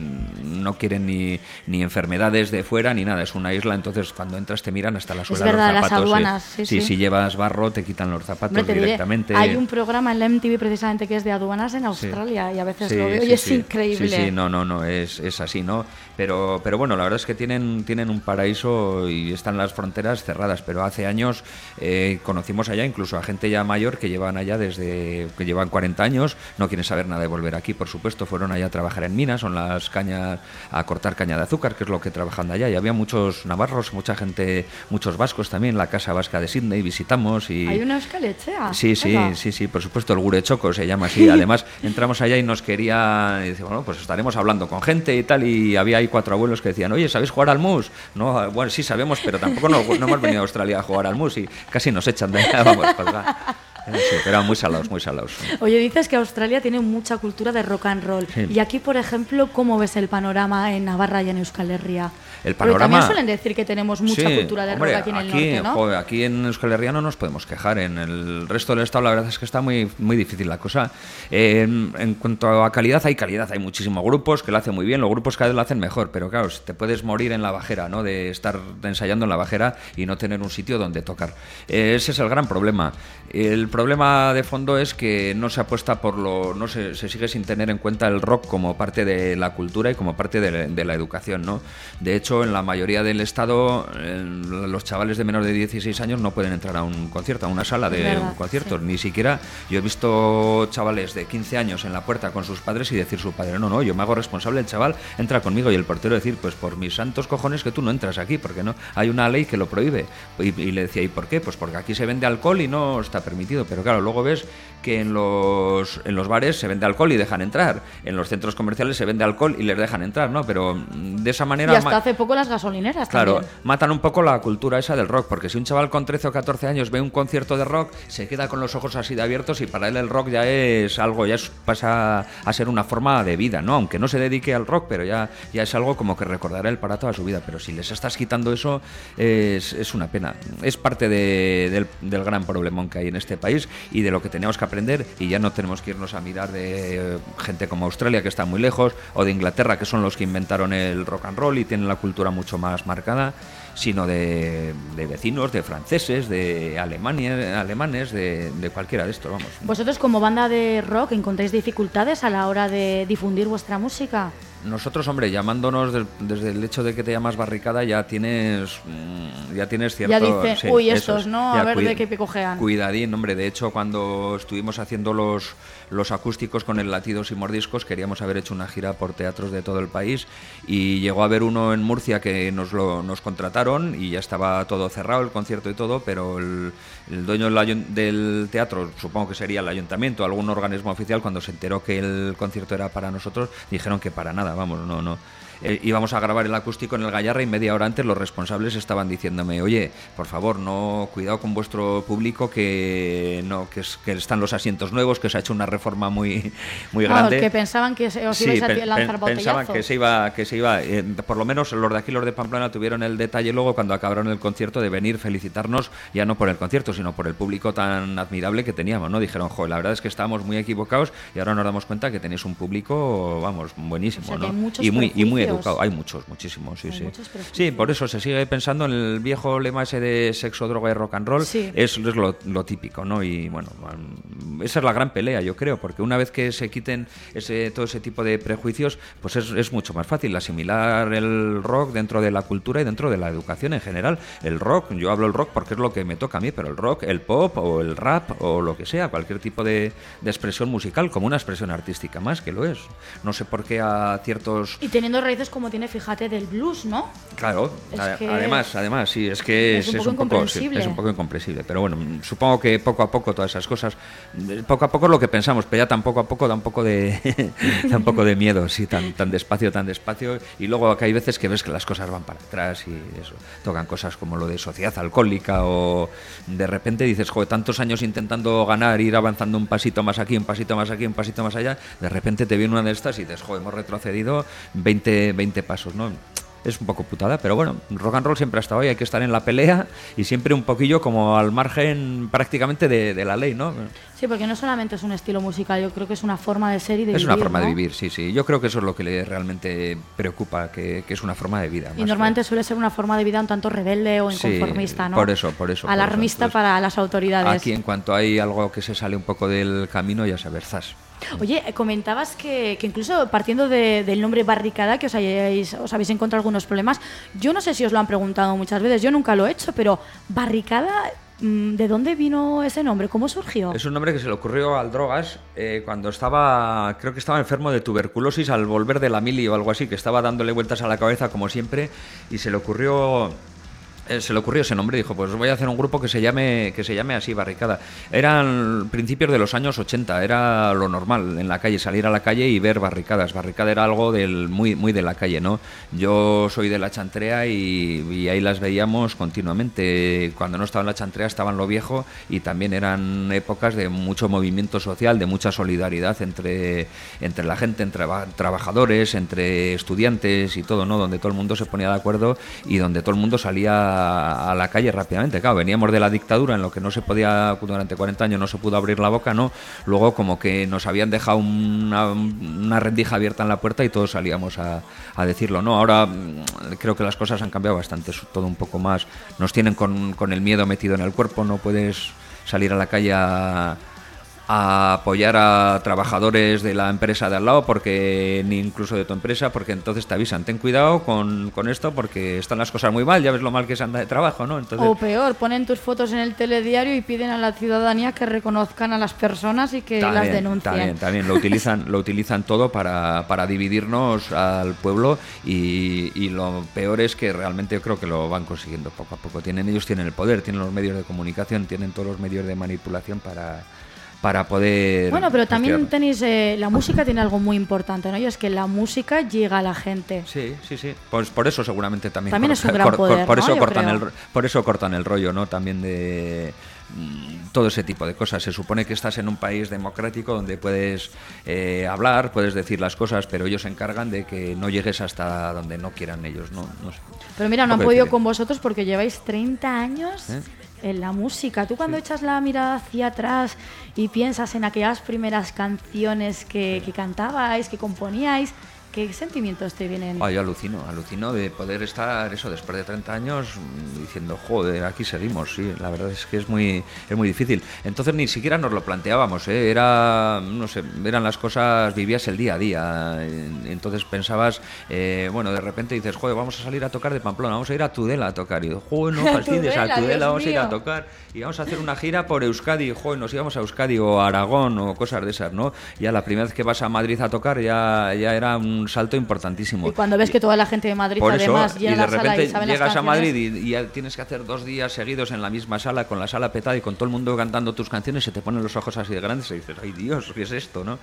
no quieren ni, ni enfermedades de fuera ni nada, es una isla, entonces cuando entras te miran hasta la suela de verdad, los las zapatos. aduanas, sí, sí. si llevas barro te quitan los zapatos Hombre, te diré, directamente. hay un programa en la MTV precisamente que es de aduanas en Australia y a veces Sí, lo veo y es increíble. Sí, sí, no, no, no, es, es así, ¿no? Pero, pero bueno, la verdad es que tienen, tienen un paraíso y están las fronteras cerradas, pero hace años eh, conocimos allá incluso a gente ya mayor que llevan allá desde, que llevan 40 años, no quieren saber nada de volver aquí, por supuesto, fueron allá a trabajar en minas, son las cañas, a cortar caña de azúcar, que es lo que trabajan de allá, y había muchos navarros, mucha gente, muchos vascos también, la Casa Vasca de Sydney, visitamos y... Hay una escalechea. Sí, sí, sí, sí, por supuesto, el Gurechoco se llama así. Además, entramos allá y nos quería, y dice, bueno, pues estaremos hablando con gente y tal, y había ahí cuatro abuelos que decían, oye, ¿sabéis jugar al mus? No, bueno, sí sabemos, pero tampoco no, no hemos venido a Australia a jugar al mus y casi nos echan de allá, vamos, va. Eh, Sí, pero eran muy salados, muy salados. Oye, dices que Australia tiene mucha cultura de rock and roll. Sí. Y aquí, por ejemplo, ¿cómo ves el panorama en Navarra y en Euskal Herria? El panorama- también suelen decir que tenemos mucha Sí, cultura de hombre, rock aquí en el aquí, norte, ¿no? joder, aquí en Euskal Herria no nos podemos quejar. En el resto del estado la verdad es que está muy, muy difícil la cosa. Eh, en, en cuanto a calidad, hay calidad. Hay muchísimos grupos que lo hacen muy bien. Los grupos cada vez lo hacen mejor. Pero claro, te puedes morir en la bajera, ¿no? De estar ensayando en la bajera y no tener un sitio donde tocar. Eh, ese es el gran problema. El problema de fondo es que no se apuesta por lo... No se, se sigue sin tener en cuenta el rock como parte de la cultura y como parte de, de la educación, ¿no? De hecho, en la mayoría del estado, los chavales de menos de 16 años no pueden entrar a un concierto, a una sala de verdad, un concierto. sí. Ni siquiera yo he visto chavales de 15 años en la puerta con sus padres y decir su padre, no, no, yo me hago responsable, el chaval entra conmigo y el portero decir, pues por mis santos cojones que tú no entras aquí, porque no hay una ley que lo prohíbe. Y, y le decía, ¿y por qué? Pues porque aquí se vende alcohol y no está permitido. Pero claro, luego ves que en los, en los bares se vende alcohol y dejan entrar, en los centros comerciales se vende alcohol y les dejan entrar, ¿no? Pero mm, de esa manera... Y hasta hace poco las gasolineras Claro, también. matan un poco la cultura esa del rock, porque si un chaval con 13 o 14 años ve un concierto de rock, se queda con los ojos así de abiertos y para él el rock ya es algo, ya es- pasa a ser una forma de vida, ¿no? Aunque no se dedique al rock, pero ya, ya es algo como que recordará él para toda su vida. Pero si les estás quitando eso, es, es una pena. Es parte de- del, del gran problemón que hay en este país y de lo que tenemos que aprender y ya no tenemos que irnos a mirar de eh, gente como Australia, que está muy lejos, o de Inglaterra, que son los que inventaron el rock and roll y tienen la cultura mucho más marcada, sino de, vecinos, de franceses, de Alemania, alemanes, de, de cualquiera de estos, vamos. ¿Vosotros como banda de rock encontráis dificultades a la hora de difundir vuestra música? Nosotros, hombre, llamándonos del- desde el hecho de que te llamas barricada, ya tienes mm, ya tienes cierto... Ya dicen, sí, "Uy, estos, es. ¿no? A ver de qué picojean". Cuidadín, hombre. De hecho, cuando estuvimos haciendo los, los acústicos con el Latidos y Mordiscos, queríamos haber hecho una gira por teatros de todo el país y llegó a haber uno en Murcia que nos, lo, nos contrataron y ya estaba todo cerrado, el concierto y todo, pero el, el dueño del, del teatro, supongo que sería el ayuntamiento, algún organismo oficial, cuando se enteró que el concierto era para nosotros, dijeron que para nada, vamos, no, no. Eh, íbamos a grabar el acústico en el Gallarra y media hora antes los responsables estaban diciéndome, oye, por favor, no cuidado con vuestro público que no que, es- que están los asientos nuevos, que se ha hecho una reforma muy muy Ah, grande. que pensaban que se- os Sí, ibais a pen- lanzar pensaban que se iba, que se iba eh, por lo menos los de aquí, los de Pamplona, tuvieron el detalle luego cuando acabaron el concierto de venir felicitarnos, ya no por el concierto, sino por el público tan admirable que teníamos, ¿no? Dijeron, joder, la verdad es que estábamos muy equivocados y ahora nos damos cuenta que tenéis un público, vamos, buenísimo, O sea, ¿no? y muy, y muy. Educado. Hay muchos, muchísimos, sí, Hay sí. Sí, por eso se sigue pensando en el viejo lema ese de sexo, droga y rock and roll. Sí. Es, es lo, lo típico, ¿no? Y bueno, esa es la gran pelea, yo creo, porque una vez que se quiten ese, todo ese tipo de prejuicios, pues es, es mucho más fácil asimilar el rock dentro de la cultura y dentro de la educación en general. El rock, yo hablo el rock porque es lo que me toca a mí, pero el rock, el pop o el rap o lo que sea, cualquier tipo de, de expresión musical como una expresión artística más, que lo es. No sé por qué a ciertos Y teniendo raíces como tiene, fíjate, del blues, ¿no? Claro, además, además, sí, es que es es, un es poco un poco, sí, incomprensible. es un poco incomprensible. Pero bueno, supongo que poco a poco todas esas cosas, poco a poco es lo que pensamos, pero ya tan poco a poco da un poco de, da un poco de miedo, sí, tan, tan despacio, tan despacio. Y luego que hay veces que ves que las cosas van para atrás y eso, tocan cosas como lo de sociedad alcohólica o de repente dices, joder, tantos años intentando ganar, ir avanzando un pasito más aquí, un pasito más aquí, un pasito más allá, de repente te viene una de estas y dices, joder, hemos retrocedido 20, 20 pasos, ¿no? Es un poco putada, pero bueno, rock and roll siempre ha estado ahí, hay que estar en la pelea y siempre un poquillo como al margen prácticamente de, de la ley, ¿no? Sí, porque no solamente es un estilo musical, yo creo que es una forma de ser y de Es vivir. una forma de vivir, sí, sí. Yo creo que eso es lo que le realmente preocupa, que, que es una forma de vida. Y normalmente suele ser una forma de vida un tanto rebelde o Sí, inconformista, ¿no? por eso, por eso, por Alarmista eso. Entonces, para las autoridades. Aquí en cuanto hay algo que se sale un poco del camino, ya sabes, zas. Oye, comentabas que, que incluso partiendo de- del nombre barricada, que os, hayáis, os habéis encontrado algunos problemas, yo no sé si os lo han preguntado muchas veces, yo nunca lo he hecho, pero barricada, ¿de dónde vino ese nombre? ¿Cómo surgió? Es un nombre que se le ocurrió al Drogas eh, cuando estaba, creo que estaba enfermo de tuberculosis al volver de la mili o algo así, que estaba dándole vueltas a la cabeza como siempre y se le ocurrió se le ocurrió ese nombre, dijo, pues voy a hacer un grupo que se llame que se llame así, Barricada. Eran principios de los años 80, era lo normal en la calle, salir a la calle y ver barricadas. Barricada era algo del muy muy de la calle, ¿no? Yo soy de la Chantrea y, ahí las veíamos continuamente. Cuando no estaba en la Chantrea estaba en lo viejo y también eran épocas de mucho movimiento social, de mucha solidaridad entre, entre la gente, entre traba- trabajadores, entre estudiantes y todo, ¿no? Donde todo el mundo se ponía de acuerdo y donde todo el mundo salía a la calle rápidamente. Claro, veníamos de la dictadura en lo que no se podía, durante 40 años no se pudo abrir la boca, ¿no? Luego como que nos habían dejado una, rendija abierta en la puerta y todos salíamos a, a decirlo, ¿no? Ahora mm, creo que las cosas han cambiado bastante, todo un poco más, nos tienen con, con el miedo metido en el cuerpo, no puedes salir a la calle a, a apoyar a trabajadores de la empresa de al lado porque ni incluso de tu empresa porque entonces te avisan ten cuidado con, con esto porque están las cosas muy mal ya ves lo mal que se anda de trabajo no entonces O peor, ponen tus fotos en el telediario y piden a la ciudadanía que reconozcan a las personas y que las denuncien. También, también lo utilizan, lo utilizan todo para, para dividirnos al pueblo y, y lo peor es que realmente yo creo que lo van consiguiendo poco a poco. Tienen ellos tienen el poder, tienen los medios de comunicación, tienen todos los medios de manipulación para para poder Bueno, pero también tenéis, eh, la música tiene algo muy importante, ¿no? Y es que la música llega a la gente. Sí, sí, sí. Pues por eso seguramente también. También es un gran poder, por ¿no? eso Yo cortan creo. el, por eso cortan el rollo, ¿no? También de mm, todo ese tipo de cosas. Se supone que estás en un país democrático donde puedes eh, hablar, puedes decir las cosas, pero ellos se encargan de que no llegues hasta donde no quieran ellos, ¿no? No sé. Pero mira, no han podido con vosotros porque lleváis 30 años ¿Eh? En la música. Tú cuando echas la mirada hacia atrás y piensas en aquellas primeras canciones que, que cantabais, que componíais, ¿qué sentimientos te vienen? Ah, yo alucino, alucino de poder estar eso después de 30 años mm, diciendo, joder, aquí seguimos, sí, la verdad es que es muy, es muy difícil. Entonces ni siquiera nos lo planteábamos, ¿eh? era, no sé, eran las cosas, vivías el día a día, entonces pensabas, eh, bueno, de repente dices, joder, vamos a salir a tocar de Pamplona, vamos a ir a Tudela a tocar, y digo, joder, no fastidies, a Tudela, vamos a ir a tocar, y vamos a hacer una gira por Euskadi, joder, nos íbamos a Euskadi o a Aragón o cosas de esas, ¿no? Ya la primera vez que vas a Madrid a tocar ya, ya era un salto importantísimo. y cuando ves que toda la gente de Madrid Por eso, además y llega de a la sala repente y sabe las llegas a Madrid y, y tienes que hacer dos días seguidos en la misma sala, con la sala petada y con todo el mundo cantando tus canciones, se te ponen los ojos así de grandes y dices, ay Dios, ¿qué es esto? ¿no?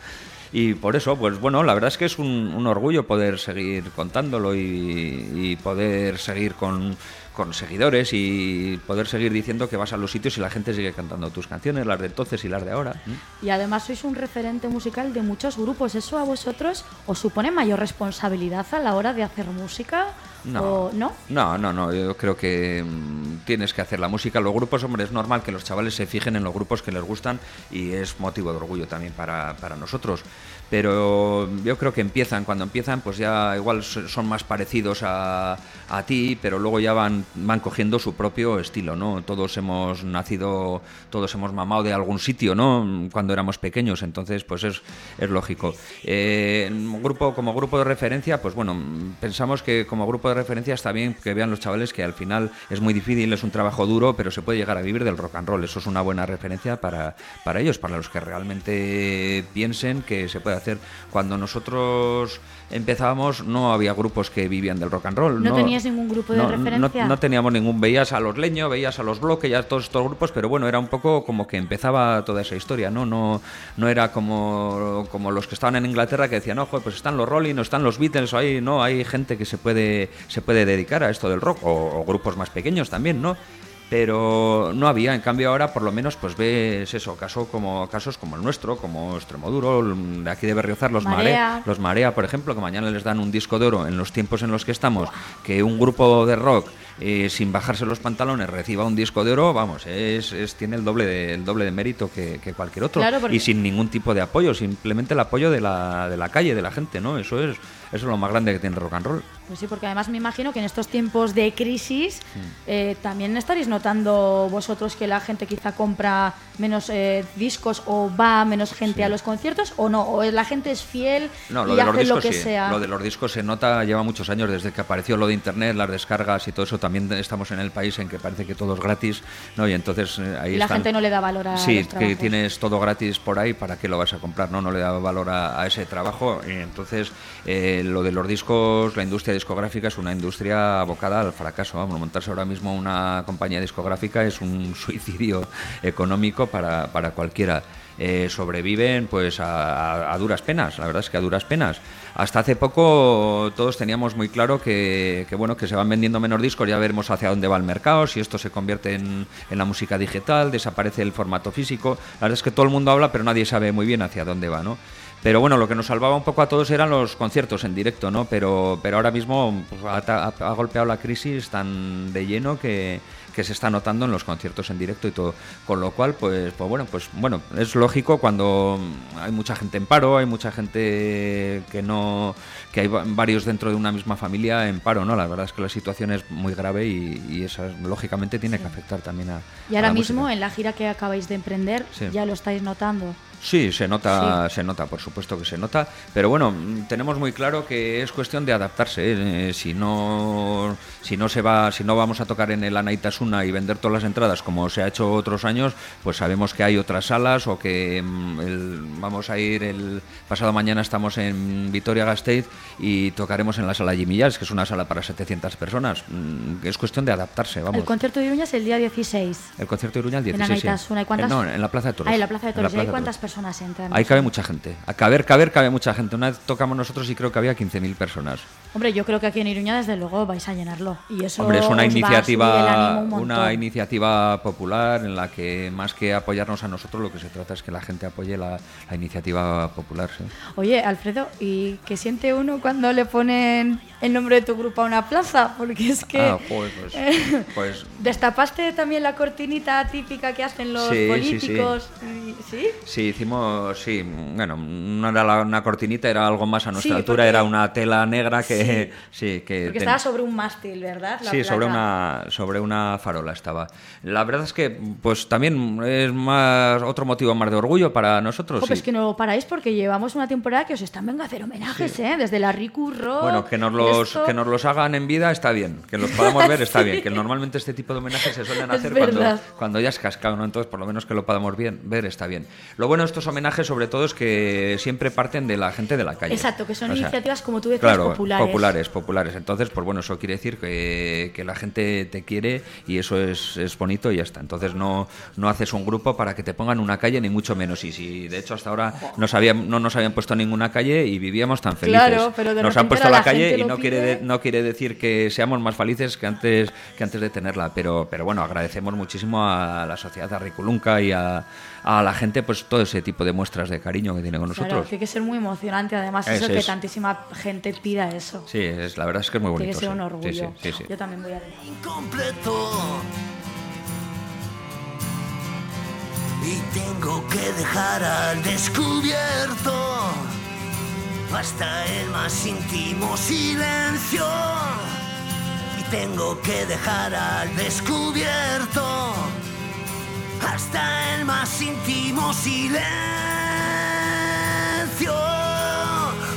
Y por eso, pues bueno, la verdad es que es un, un orgullo poder seguir contándolo y, y poder seguir con, con seguidores y poder seguir diciendo que vas a los sitios y la gente sigue cantando tus canciones, las de entonces y las de ahora. ¿Mm? Y además sois un referente musical de muchos grupos. ¿Eso a vosotros os supone mayor responsabilidad a la hora de hacer música? No. ¿O no? No, no, no. Yo creo que mm, tienes que hacer la música. Los grupos, hombre, es normal que los chavales se fijen en los grupos que les gustan y es motivo de orgullo también para, para nosotros pero yo creo que empiezan, cuando empiezan pues ya igual son más parecidos a, a, ti, pero luego ya van, van cogiendo su propio estilo, ¿no? Todos hemos nacido, todos hemos mamado de algún sitio, ¿no? Cuando éramos pequeños, entonces pues es, es lógico. Eh, grupo, como grupo de referencia, pues bueno, pensamos que como grupo de referencia está bien que vean los chavales que al final es muy difícil, es un trabajo duro, pero se puede llegar a vivir del rock and roll, eso es una buena referencia para, para ellos, para los que realmente piensen que se puede hacer. Cuando nosotros empezábamos no había grupos que vivían del rock and roll. ¿No, tenías ningún grupo de referencia? No, teníamos ningún, veías a los leños, veías a los bloques, ya todos estos grupos, pero bueno, era un poco como que empezaba toda esa historia, ¿no? No, no era como, como los que estaban en Inglaterra que decían, ojo, pues están los Rolling, o están los Beatles, o hay, no, hay gente que se puede, se puede dedicar a esto del rock, o, o grupos más pequeños también, ¿no? Pero no había. En cambio ahora por lo menos pues ves eso, caso como, casos como el nuestro, como Extremoduro, de aquí de Berriozar, los Marea. los Marea, por ejemplo, que mañana les dan un disco de oro en los tiempos en los que estamos, que un grupo de rock eh, sin bajarse los pantalones reciba un disco de oro, vamos, es, tiene el doble de, doble de mérito que, cualquier otro. Y sin ningún tipo de apoyo, simplemente el apoyo de la, de la calle, de la gente, ¿no? Eso es eso es lo más grande que tiene rock and roll. Pues sí, porque además me imagino que en estos tiempos de crisis mm. eh, también estaréis notando vosotros que la gente quizá compra menos eh, discos o va menos gente a los conciertos o no, o la gente es fiel no, lo y de hace los discos, lo que sí. sea. Lo de los discos se nota, lleva muchos años desde que apareció lo de internet, las descargas y todo eso. También estamos en el país en que parece que todo es gratis, ¿no? Y entonces eh, ahí y la gente no le da valor a Sí, los que tienes todo gratis por ahí, ¿para qué lo vas a comprar? No, no le da valor a, ese trabajo. Y entonces lo de los discos la industria discográfica es una industria abocada al fracaso. Vamos, montarse ahora mismo una compañía discográfica es un suicidio económico para, para cualquiera. Eh, sobreviven pues a, duras penas, la verdad es que a duras penas. Hasta hace poco todos teníamos muy claro que, bueno que se van vendiendo menos discos, ya veremos hacia dónde va el mercado, si esto se convierte en, en, la música digital, desaparece el formato físico. La verdad es que todo el mundo habla, pero nadie sabe muy bien hacia dónde va, ¿no? Pero bueno, lo que nos salvaba un poco a todos eran los conciertos en directo, ¿no? Pero, pero ahora mismo pues, ha, golpeado la crisis tan de lleno que, que, se está notando en los conciertos en directo y todo. Con lo cual, pues, pues bueno, pues bueno, es lógico cuando hay mucha gente en paro, hay mucha gente que no, que hay varios dentro de una misma familia en paro, ¿no? La verdad es que la situación es muy grave y, y eso lógicamente tiene que afectar también a. Y ahora mismo en la gira que acabáis de emprender, ya lo estáis notando. Sí, se nota, se nota, por supuesto que se nota, pero bueno, tenemos muy claro que es cuestión de adaptarse. ¿eh? si no, si no se va, si no vamos a tocar en el Anaitasuna y vender todas las entradas como se ha hecho otros años, pues sabemos que hay otras salas o que mm, vamos a ir el pasado mañana estamos en Vitoria Gasteiz y tocaremos en la sala Jimillas, que es una sala para 700 personas. Mm, es cuestión de adaptarse, vamos. El concierto de Iruña es el día 16. El concierto de Iruña el 16. En ¿y cuántas? Eh, no, en la Plaza de Toros. Ah, en la Plaza de Toros. La ¿Y de cuántas Toros. personas entran? Ahí cabe mucha gente. A caber, caber, cabe mucha gente. Una vez tocamos nosotros y creo que había 15.000 personas. Hombre, yo creo que aquí en Iruña desde luego vais a llenarlo y eso Hombre, es una iniciativa, un una iniciativa popular en la que más que apoyarnos a nosotros, lo que se trata es que la gente apoye la, la iniciativa popular. ¿sí? Oye, Alfredo, ¿y qué siente uno cuando le ponen el nombre de tu grupo a una plaza? Porque es que Ah, joder, pues, pues destapaste también la cortinita típica que hacen los Sí, sí, sí. políticos. ¿Sí? Sí, hicimos, sí, bueno, no era la- una cortinita, era algo más a nuestra altura, era una tela negra que, sí, que Porque ten- estaba sobre un mástil, ¿verdad? La Sí, sobre placa. una, sobre una farola estaba. La verdad es que, pues también es más otro motivo más de orgullo para nosotros. Pues sí. que no paráis porque llevamos una temporada que os están venga a hacer homenajes, ¿eh? Desde la Riku Rock. Bueno, que nos, los, esto- que nos los hagan en vida está bien, que los podamos ver está bien, que normalmente este tipo de homenajes se suelen hacer cuando, cuando ya es cascado, ¿no? Entonces, por lo menos que lo podamos bien, ver está bien. Lo bueno de estos homenajes, sobre todo, es que siempre parten de la gente de la calle. Exacto, que son O sea, iniciativas, como tú decías, claro, populares. Populares, populares. Entonces, pues bueno, eso quiere decir que, que la gente te quiere y eso es, es bonito y ya está. Entonces no, no haces un grupo para que te pongan una calle, ni mucho menos. Y si de hecho hasta ahora nos habían, no nos habían puesto ninguna calle y vivíamos tan felices. Claro, pero de nos han puesto la la calle y no quiere, de- no quiere decir que seamos más felices que antes, que antes de tenerla. Pero, pero bueno, agradecemos muchísimo a la sociedad arriculunca y a, a la gente pues todo ese tipo de muestras de cariño que tiene con nosotros. claro. Tiene que ser muy emocionante, además, es, eso es. que tantísima gente pida eso. Sí, es, la verdad es que es muy bonito. Tiene que ser sí. un orgullo. Sí, sí, Yo también voy a Incompleto. Y tengo que dejar al descubierto hasta el más íntimo silencio. Y tengo que dejar al descubierto hasta el más íntimo silencio.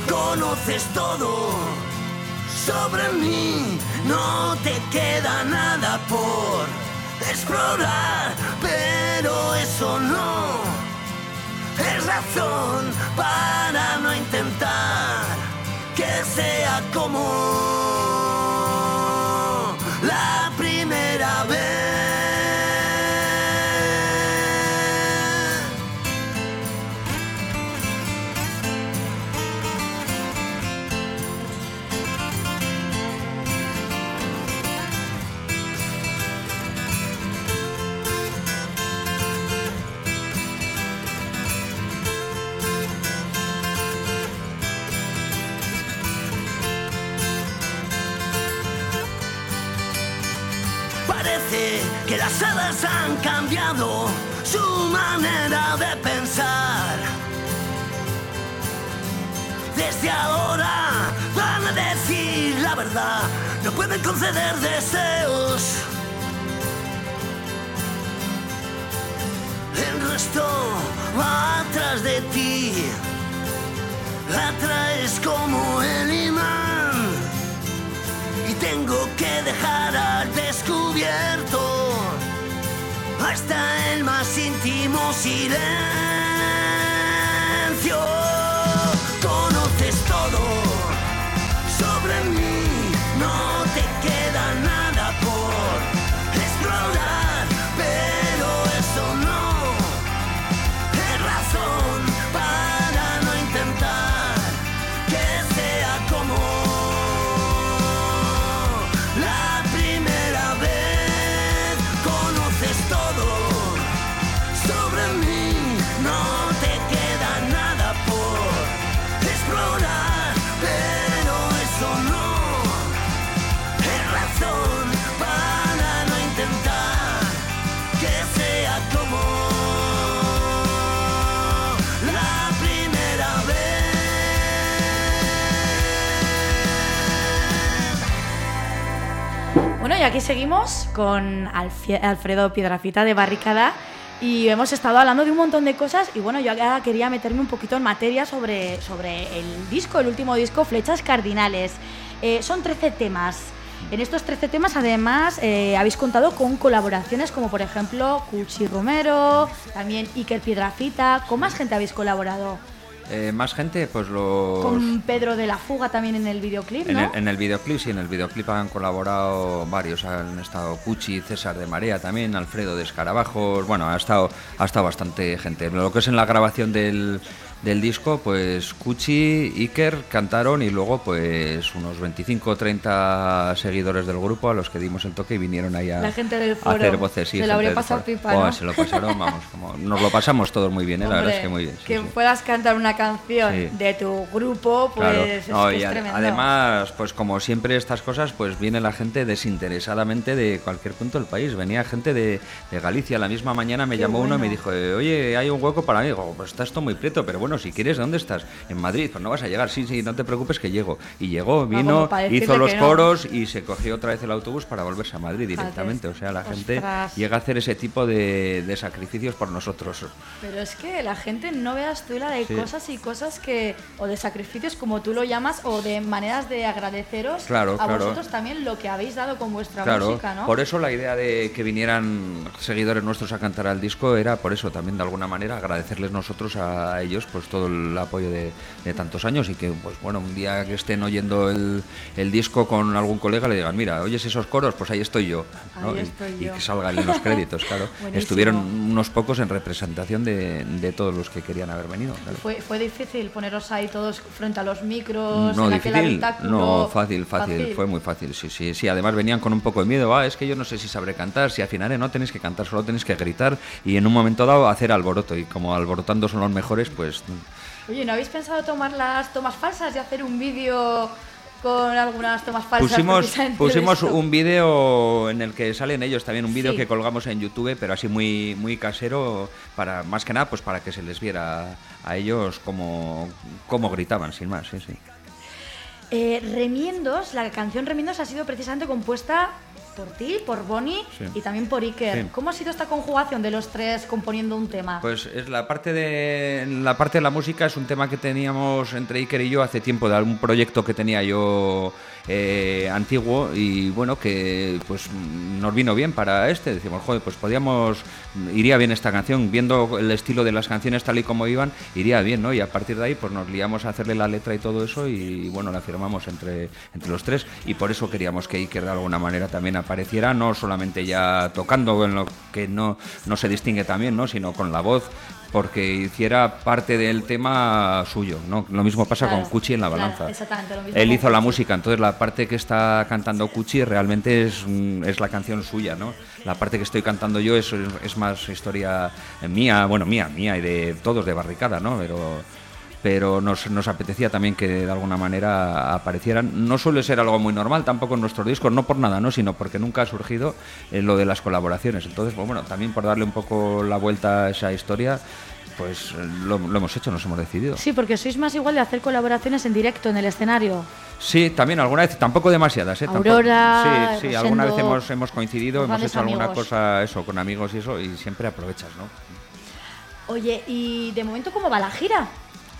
Conoces todo sobre mí, no te queda nada por explorar, pero eso no es razón para no intentar que sea como las hadas han cambiado su manera de pensar. Desde ahora van a decir la verdad, no pueden conceder deseos. El resto va atrás de ti, atraes como el imán y tengo que dejar al descubierto hasta el más íntimo silencio. Conoces todo sobre mí, y aquí seguimos con Alfredo Piedrafita de Barricada y hemos estado hablando de un montón de cosas y bueno, yo quería meterme un poquito en materia sobre, sobre el disco, el último disco, Flechas Cardinales. Eh, son 13 temas. En estos 13 temas, además, eh, habéis contado con colaboraciones como, por ejemplo, Cuchi Romero, también Iker Piedrafita. ¿Con más gente habéis colaborado? Eh, más gente, pues los... Con Pedro de la Fuga también en el videoclip, En el, en el videoclip, sí, en el videoclip han colaborado varios, han estado Pucci, César de Marea también, Alfredo de Escarabajos, bueno, ha estado, ha estado bastante gente. Lo que es en la grabación del, del disco, pues Cuchi, Iker cantaron y luego pues unos 25 o 30 seguidores del grupo a los que dimos el toque y vinieron ahí a, La gente del a foro. hacer voces. sí, Se lo habría pasado pipa. Se lo pasaron, vamos, como, nos lo pasamos todos muy bien, ¿eh? la verdad es que muy bien. sí, que sí. puedas cantar una canción de tu grupo, pues Claro. es, No, que y es a- tremendo. además, pues como siempre estas cosas, pues viene la gente desinteresadamente de cualquier punto del país. Venía gente de, de Galicia. La misma mañana me Qué llamó uno y me dijo, eh, oye, hay un hueco para mí. Digo, pues está esto muy prieto, pero bueno, si quieres, ¿dónde estás? En Madrid, pues no vas a llegar. Sí, sí, no te preocupes que llego. Y llegó, como vino, hizo los no. coros y se cogió otra vez el autobús para volverse a Madrid directamente. O sea, la gente llega a hacer ese tipo de, de sacrificios por nosotros. Pero es que la gente no veas tú la de Sí. cosas y cosas que, o de sacrificios como tú lo llamas, o de maneras de agradeceros Claro, a claro. vosotros también lo que habéis dado con vuestra Claro, música, ¿no? por eso la idea de que vinieran seguidores nuestros a cantar al disco era por eso también de alguna manera agradecerles nosotros a ellos pues todo el apoyo de, de tantos años y que pues bueno un día que estén oyendo el, el disco con algún colega le digan mira oyes esos coros pues ahí estoy yo ¿no? Ahí Y- estoy y, yo. que salgan en los créditos claro Buenísimo. estuvieron unos pocos en representación de, de todos los que querían haber venido claro. Fue, fue difícil poneros ahí todos frente a los micros, No, en aquel difícil. habitáculo. No, fácil, fácil, Fue muy fácil, sí, sí. Sí, además venían con un poco de miedo. Ah, es que yo no sé si sabré cantar. Si afinaré, no tenéis que cantar, solo tenéis que gritar y en un momento dado hacer alboroto. Y como alborotando son los mejores, pues. Oye, ¿no habéis pensado tomar las tomas falsas y hacer un vídeo con algunas tomas falsas. Pusimos, pusimos un vídeo en el que salen ellos también, un vídeo Sí. que colgamos en YouTube, pero así muy, muy casero, para más que nada pues para que se les viera a ellos cómo, cómo gritaban, sin más, sí, sí. Eh, Remiendos, la canción Remiendos ha sido precisamente compuesta por ti, por Bonnie Sí. y también por Iker. Sí. ¿Cómo ha sido esta conjugación de los tres componiendo un tema? Pues es la parte de la parte de la música es un tema que teníamos entre Iker y yo hace tiempo de algún proyecto que tenía yo eh, antiguo y bueno que pues nos vino bien para este. Decimos joder pues podíamos iría bien esta canción viendo el estilo de las canciones tal y como iban iría bien no y a partir de ahí pues nos liamos a hacerle la letra y todo eso y bueno la firmamos entre entre los tres. Y por eso queríamos que Iker de alguna manera también apareciera no solamente ya tocando en lo que no no se distingue también no sino con la voz porque hiciera parte del tema suyo, ¿no? Lo mismo pasa Claro, con Cuchi en la claro, balanza. exactamente lo mismo Él hizo la música, entonces la parte que está cantando Cuchi realmente es, mm, es la canción suya, ¿no? La parte que estoy cantando yo es, es más historia mía, bueno, mía, mía y de todos de barricada, ¿no? Pero pero nos, nos apetecía también que de alguna manera aparecieran. No suele ser algo muy normal tampoco en nuestros discos, no por nada, ¿no? sino porque nunca ha surgido eh, lo de las colaboraciones. Entonces, pues bueno, también por darle un poco la vuelta a esa historia, pues eh, lo, lo hemos hecho, nos hemos decidido. Sí, porque sois más igual de hacer colaboraciones en directo en el escenario. Sí, también alguna vez, tampoco demasiadas, ¿eh? Tampoco- Aurora, sí, sí, alguna vez hemos, hemos coincidido, hemos hecho alguna cosa, eso, con amigos y eso, y siempre aprovechas, ¿no? Oye, ¿y de momento cómo va la gira?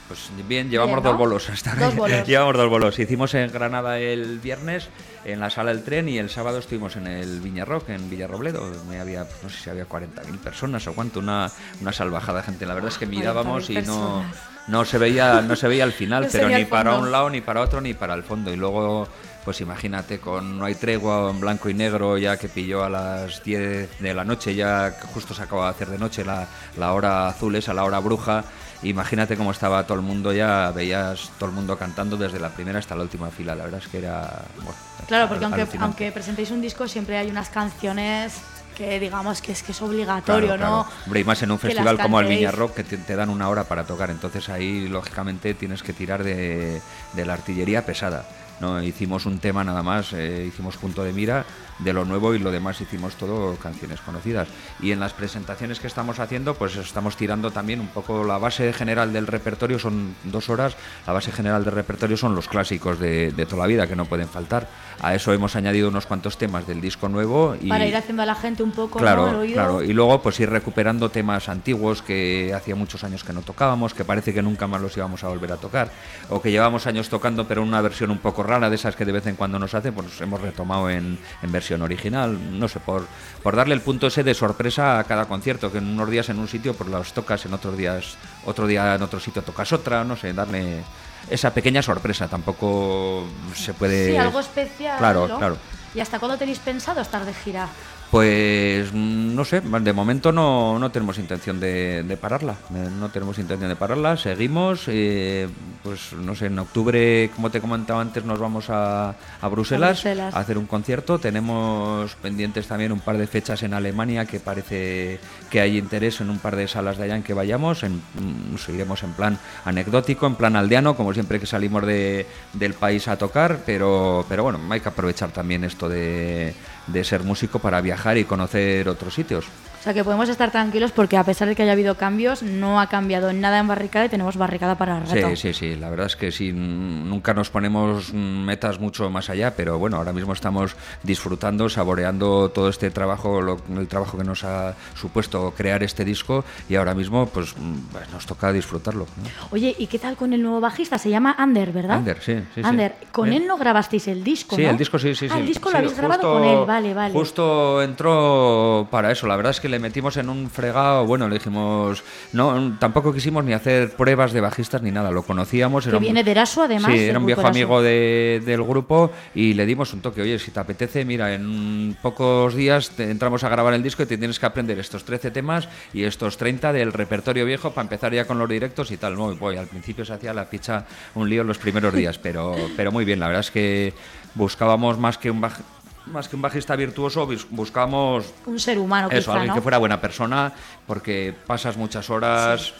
Pues bien, llevamos Bien, ¿no? dos bolos hasta Dos bolos. llevamos dos bolos. Hicimos en Granada el viernes en la sala del tren y el sábado estuvimos en el Viña Rock, en Villarrobledo. Me había, no sé si había 40.000 personas o cuánto, una, una salvajada de gente. La verdad es que mirábamos y 40.000 no, no se veía no se veía al final, No pero ni para un lado, ni para otro, ni para el fondo. Y luego, pues imagínate, con No hay tregua en blanco y negro, ya que pilló a las 10 de la noche, ya justo se acaba de hacer de noche, la, la hora azul esa, la hora bruja. Imagínate cómo estaba todo el mundo ya, veías todo el mundo cantando desde la primera hasta la última fila. La verdad es que era. bueno, Claro, porque aunque, aunque presentéis un disco siempre hay unas canciones que digamos que es que es obligatorio, Claro, ¿no? claro. Hombre, y más en un festival como el. Viña Rock que te, te dan una hora para tocar. Entonces ahí, lógicamente, tienes que tirar de, de la artillería pesada. ¿No? Hicimos un tema nada más, eh, hicimos punto de mira de lo nuevo y lo demás hicimos todo canciones conocidas. Y en las presentaciones que estamos haciendo, pues estamos tirando también un poco la base general del repertorio, son dos horas, la base general del repertorio son los clásicos de, de toda la vida que no pueden faltar. A eso hemos añadido unos cuantos temas del disco nuevo y Para ir haciendo a la gente un poco Claro, ¿no? oído. claro. Y luego pues ir recuperando temas antiguos que hacía muchos años que no tocábamos, que parece que nunca más los íbamos a volver a tocar, o que llevamos años tocando pero en una versión un poco rara de esas que de vez en cuando nos hacen, pues hemos retomado en, en versión original, no sé, por, por darle el punto ese de sorpresa a cada concierto, que en unos días en un sitio pues los tocas, en otros días, otro día en otro sitio tocas otra, no sé, darle esa pequeña sorpresa, tampoco se puede... Sí, algo especial. Claro, ¿no? claro. ¿Y hasta cuándo tenéis pensado estar de gira? Pues mm, no sé, de momento no, no tenemos intención de, de pararla, eh, no tenemos intención de pararla, seguimos, eh, pues no sé, en octubre, como te comentaba antes, nos vamos a, a Bruselas, A Bruselas. a hacer un concierto, tenemos pendientes también un par de fechas en Alemania que parece que hay interés en un par de salas de allá en que vayamos, en, mm, seguiremos en plan anecdótico, en plan aldeano, como siempre que salimos de- del país a tocar, pero, pero bueno, hay que aprovechar también esto de, de ser músico para viajar y conocer otros sitios. O sea que podemos estar tranquilos porque a pesar de que haya habido cambios, no ha cambiado nada en barricada y tenemos barricada para el reto. Sí, sí, sí, la verdad es que sí, nunca nos ponemos metas mucho más allá, pero bueno, ahora mismo estamos disfrutando, saboreando todo este trabajo, lo- el trabajo que nos ha supuesto crear este disco y ahora mismo pues, pues nos toca disfrutarlo. ¿no? Oye, ¿y qué tal con el nuevo bajista? Se llama Ander, ¿verdad? Ander, sí, sí, sí. Ander, con Bien. él no grabasteis el disco, Sí, ¿no? el disco sí, sí, Ah, sí. el disco Sí, lo habéis grabado con él, vale, vale. Justo entró para eso. La verdad es que le metimos en un fregado. Bueno, le dijimos. No, tampoco quisimos ni hacer pruebas de bajistas ni nada. Lo conocíamos. Que era un- viene de Eraso, además, Sí, era un viejo Eraso. amigo de- del grupo y le dimos un toque. Oye, si te apetece, mira, en pocos días te- entramos a grabar el disco y te tienes que aprender estos 13 temas y estos 30 del repertorio viejo para empezar ya con los directos y tal. No, y, voy, al principio se hacía la picha un lío los primeros días, pero, pero muy bien. La verdad es que buscábamos más que un baj- más que un bajista virtuoso, bus- buscábamos Un ser humano, eso, quizá, alguien ¿no? que fuera buena persona, porque pasas muchas horas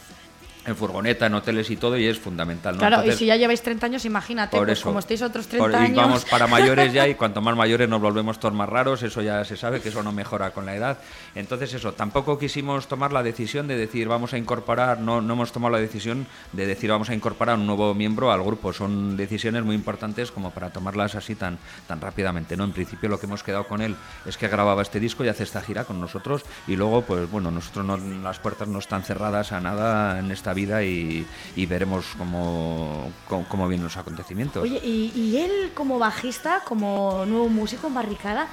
en furgoneta, en hoteles y todo, y es fundamental. ¿no? Claro, Entonces, y si ya lleváis 30 años, imagínate, por pues eso. como estéis otros 30 Por- años. Y vamos para mayores ya, y cuanto más mayores nos volvemos todos más raros, eso ya se sabe que eso no mejora con la edad. Entonces, eso, tampoco quisimos tomar la decisión de decir vamos a incorporar, no, no hemos tomado la decisión de decir vamos a incorporar un nuevo miembro al grupo. Son decisiones muy importantes como para tomarlas así tan, tan rápidamente. ¿no? En principio, lo que hemos quedado con él es que grababa este disco y hace esta gira con nosotros, y luego, pues bueno, nosotros no, las puertas no están cerradas a nada en esta vida y, y veremos cómo, cómo, vienen los acontecimientos. Oye, y, y él como bajista, como nuevo músico en Barricada,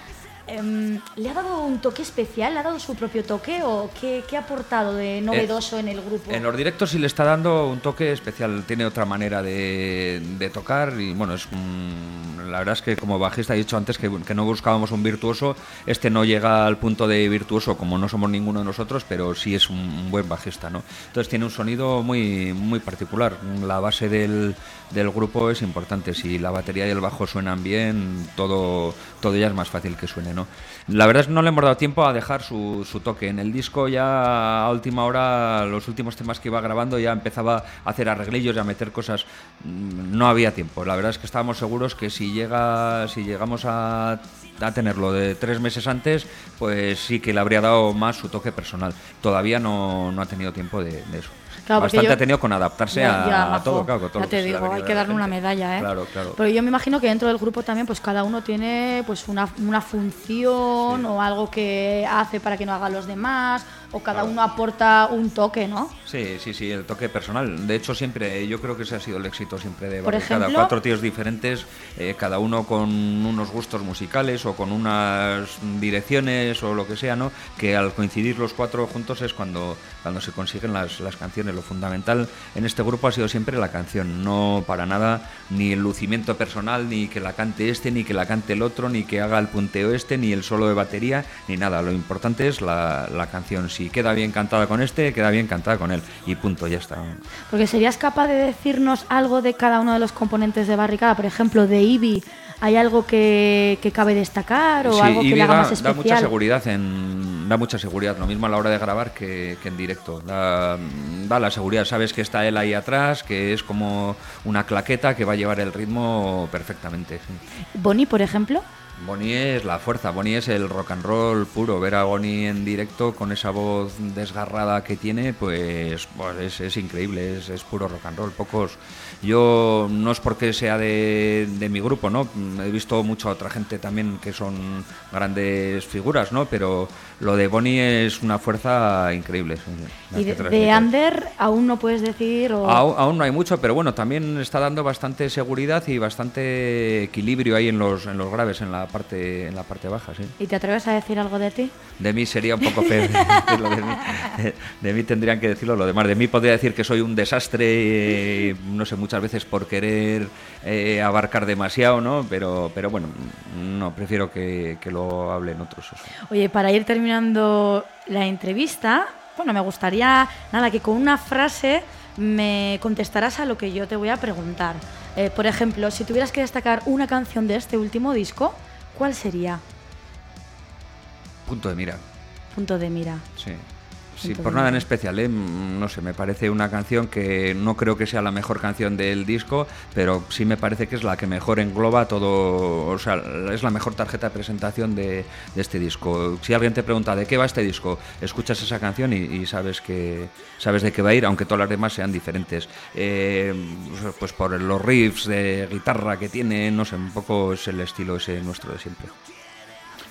em, ¿le ha dado un toque especial? ¿Le ha dado su propio toque o qué, qué ha aportado de novedoso en el grupo? En los directos sí le está dando un toque especial, tiene otra manera de, de tocar y bueno, es la verdad es que como bajista he dicho antes que, que no buscábamos un virtuoso, este no llega al punto de virtuoso como no somos ninguno de nosotros, pero sí es un, un buen bajista, ¿no? Entonces tiene un sonido muy, muy particular, la base del, del grupo es importante, si la batería y el bajo suenan bien, todo, todo ya es más fácil que suene, ¿no? La verdad es que no le hemos dado tiempo a dejar su, toque. En el disco ya a última hora, los últimos temas que iba grabando ya empezaba a hacer arreglillos y a meter cosas. Mm, No había tiempo. La verdad es que estábamos seguros que si llega, si llegamos a, a tenerlo de tres meses antes, pues sí que le habría dado más su toque personal. Todavía no, no ha tenido tiempo de, de eso. Claro, Bastante yo- ha tenido con adaptarse Ya, a, ya, a majo. todo, claro, con todo Ya te digo, hay que darle una medalla, ¿eh? Claro, claro. Pero yo me imagino que dentro del grupo también, pues cada uno tiene pues una, una función o algo que hace para que no haga los demás, o cada uno aporta un toque, ¿no? Sí, sí, sí, el toque personal. De hecho, siempre, yo creo que ese ha sido el éxito siempre de Por ejemplo- Cuatro tíos diferentes, eh, cada uno con unos gustos musicales o con unas direcciones o lo que sea, ¿no? Que al coincidir los cuatro juntos es cuando, cuando se consiguen las, las canciones. Lo fundamental en este grupo ha sido siempre la canción, no para nada ni el lucimiento personal, ni que la cante este, ni que la cante el otro, ni que haga el punteo este, ni el solo de batería, ni nada. Lo importante es la, la canción. Si queda bien cantada con este, queda bien cantada con él. Y punto, ya está. Porque serías capaz de decirnos algo de cada uno de los componentes de Barricada, por ejemplo, de Ivy, ¿hay algo que, que cabe destacar o Sí, algo que Ivy le haga da, más da especial? mucha seguridad en da mucha seguridad lo mismo a la hora de grabar que, que en directo da, da la seguridad sabes que está él ahí atrás que es como una claqueta que va a llevar el ritmo perfectamente sí. Bonnie, por ejemplo. Bonnie es la fuerza, Bonnie es el rock and roll puro. Ver a Bonnie en directo con esa voz desgarrada que tiene, pues, pues es, es increíble, es, es puro rock and roll. Pocos. Yo no es porque sea de, de mi grupo, ¿no? He visto mucha otra gente también que son grandes figuras, ¿no? Pero lo de Bonnie es una fuerza increíble. Y de Under aún no puedes decir... O... Aún, aún no hay mucho, pero bueno, también está dando bastante seguridad y bastante equilibrio ahí en los, en los graves, en la parte, en la parte baja, sí. ¿Y te atreves a decir algo de ti? De mí sería un poco feo decirlo de mí. De mí tendrían que decirlo lo demás. De mí podría decir que soy un desastre, eh, no sé, muchas veces por querer eh, abarcar demasiado, ¿no? Pero, pero bueno, no, prefiero que, que lo hablen otros. eso. Oye, para ir terminando la entrevista, bueno, me gustaría, nada, que con una frase me contestarás a lo que yo te voy a preguntar. Eh, por ejemplo, si tuvieras que destacar una canción de este último disco, ¿cuál sería? Punto de mira. Punto de mira. Sí. Sí, por nada en especial, ¿eh? No sé, me parece una canción que no creo que sea la mejor canción del disco, pero sí me parece que es la que mejor engloba todo, o sea, es la mejor tarjeta de presentación de, de este disco. Si alguien te pregunta de qué va este disco, escuchas esa canción y, y sabes que sabes de qué va a ir, aunque todas las demás sean diferentes. Eh, pues por los riffs de guitarra que tiene, no sé, un poco es el estilo ese nuestro de siempre.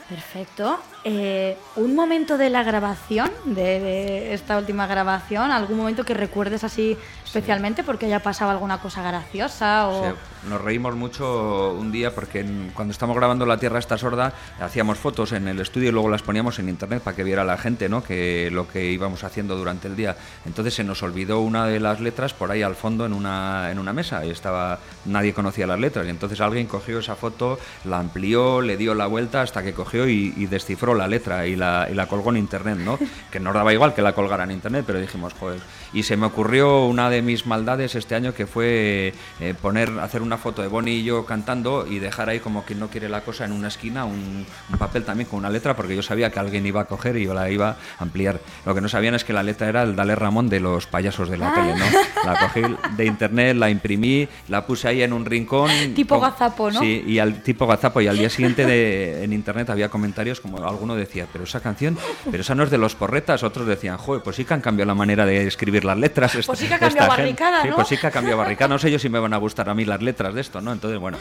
Perfecto. Eh, un momento de la grabación, de, de esta última grabación, algún momento que recuerdes así especialmente porque haya pasado alguna cosa graciosa o... Sí, nos reímos mucho un día porque en- cuando estamos grabando La Tierra está sorda hacíamos fotos en el estudio y luego las poníamos en internet para que viera la gente ¿no? que lo que íbamos haciendo durante el día. Entonces se nos olvidó una de las letras por ahí al fondo en una, en una mesa y estaba nadie conocía las letras y entonces alguien cogió esa foto, la amplió, le dio la vuelta hasta que cogió y, y descifró la letra y la, y la colgó en internet, ¿no? que nos daba igual que la colgara en internet, pero dijimos, joder. Y se me ocurrió una de mis maldades este año que fue eh, poner, hacer una foto de Bonnie y yo cantando y dejar ahí como quien no quiere la cosa en una esquina un, un papel también con una letra porque yo sabía que alguien iba a coger y yo la iba a ampliar. Lo que no sabían es que la letra era el Dale Ramón de los payasos de la Ah. tele, ¿no? La cogí de internet, la imprimí, la puse ahí en un rincón. Tipo con- gazapo, ¿no? Sí, y al tipo gazapo y al día siguiente de, en internet había comentarios como alguno decía, pero esa canción, pero esa no es de los porretas, otros decían, joder, pues sí que han cambiado la manera de escribir las letras. esta- Pues sí que ha cambiado esta gente". barricada, Sí, ¿no? pues sí que ha cambiado barricada, no sé yo si me van a gustar a mí las letras de esto, ¿no? Entonces, bueno,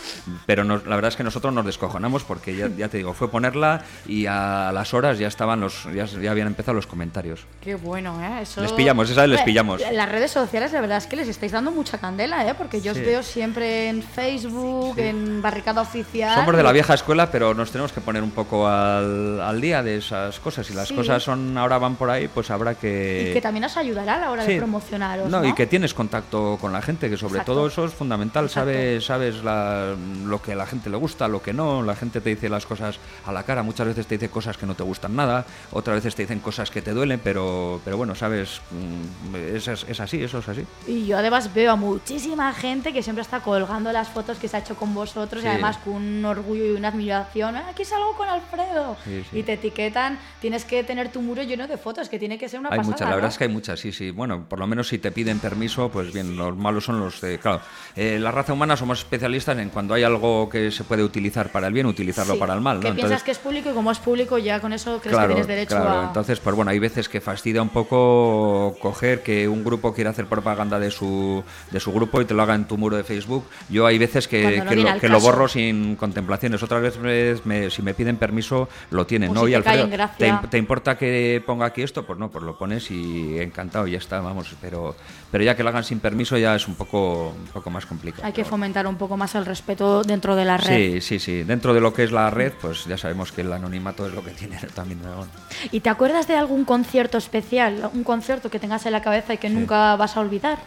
pero nos- la verdad es que nosotros nos descojonamos porque ya, ya te digo, fue ponerla y a las horas ya estaban los, ya, ya habían empezado los comentarios. Qué bueno, ¿eh? Eso... Les pillamos, esa vez les Eh, pillamos. Las redes sociales, la verdad es que les estáis dando mucha candela, ¿eh? Porque yo os Sí. veo siempre en Facebook, en Barricada Oficial. Somos de la vieja escuela, pero nos tenemos que poner un poco al, al día de esas cosas. Si las Sí. cosas son ahora van por ahí, pues habrá que... Y que también os ayudará a la hora Sí. de promocionaros, ¿no? No, y que tienes contacto con la gente, que sobre Exacto. todo eso es fundamental. Exacto. Sabes, sabes la- lo que a la gente le gusta, lo que no. La gente te dice las cosas a la cara. Muchas veces te dice cosas que no te gustan nada. Otras veces te dicen cosas que te duelen, pero, pero bueno, sabes, mm, es, es- así, eso es así. Y yo además veo a muchísima gente que siempre está colgando las fotos que se ha hecho con vosotros y Sí. además con un orgullo y una admiración. "Ah, Aquí salgo con Alfredo. Sí, sí. Y te etiquetan. Tienes que tener tu muro lleno de fotos, que tiene que ser una Hay pasada. muchas, la verdad ¿no? es que hay muchas, sí, sí. Bueno, por lo menos si te piden permiso, pues bien, los malos son los de. Claro, eh, la raza humana somos especialistas en cuando hay algo que se puede utilizar para el bien, utilizarlo Sí, para el mal, ¿no? Que piensas que es público y como es público ya con eso crees que tienes derecho claro. a... Entonces, pues bueno, hay veces que fastidia un poco coger que un grupo quiere hacer propaganda de su, de su grupo y te lo haga en tu muro de Facebook. Yo hay veces que, no que, lo, que lo borro sin contemplaciones. Otras veces, me- si me piden permiso, lo tienen. ¿no? si cae Alfredo. ¿te, ¿te importa que ponga aquí esto? Pues no, pues lo pones y encantado, ya está, vamos. Pero, pero ya que lo hagan sin permiso ya es un poco, un poco más complicado. Hay que fomentar un poco más el respeto dentro de la red. Sí, sí, sí. Dentro de lo que es la red, pues ya sabemos que el anonimato es lo que tiene también. ¿no? ¿Y te acuerdas de algún concierto especial? Un concierto que tengas en la cabeza y que nunca vas a olvidar.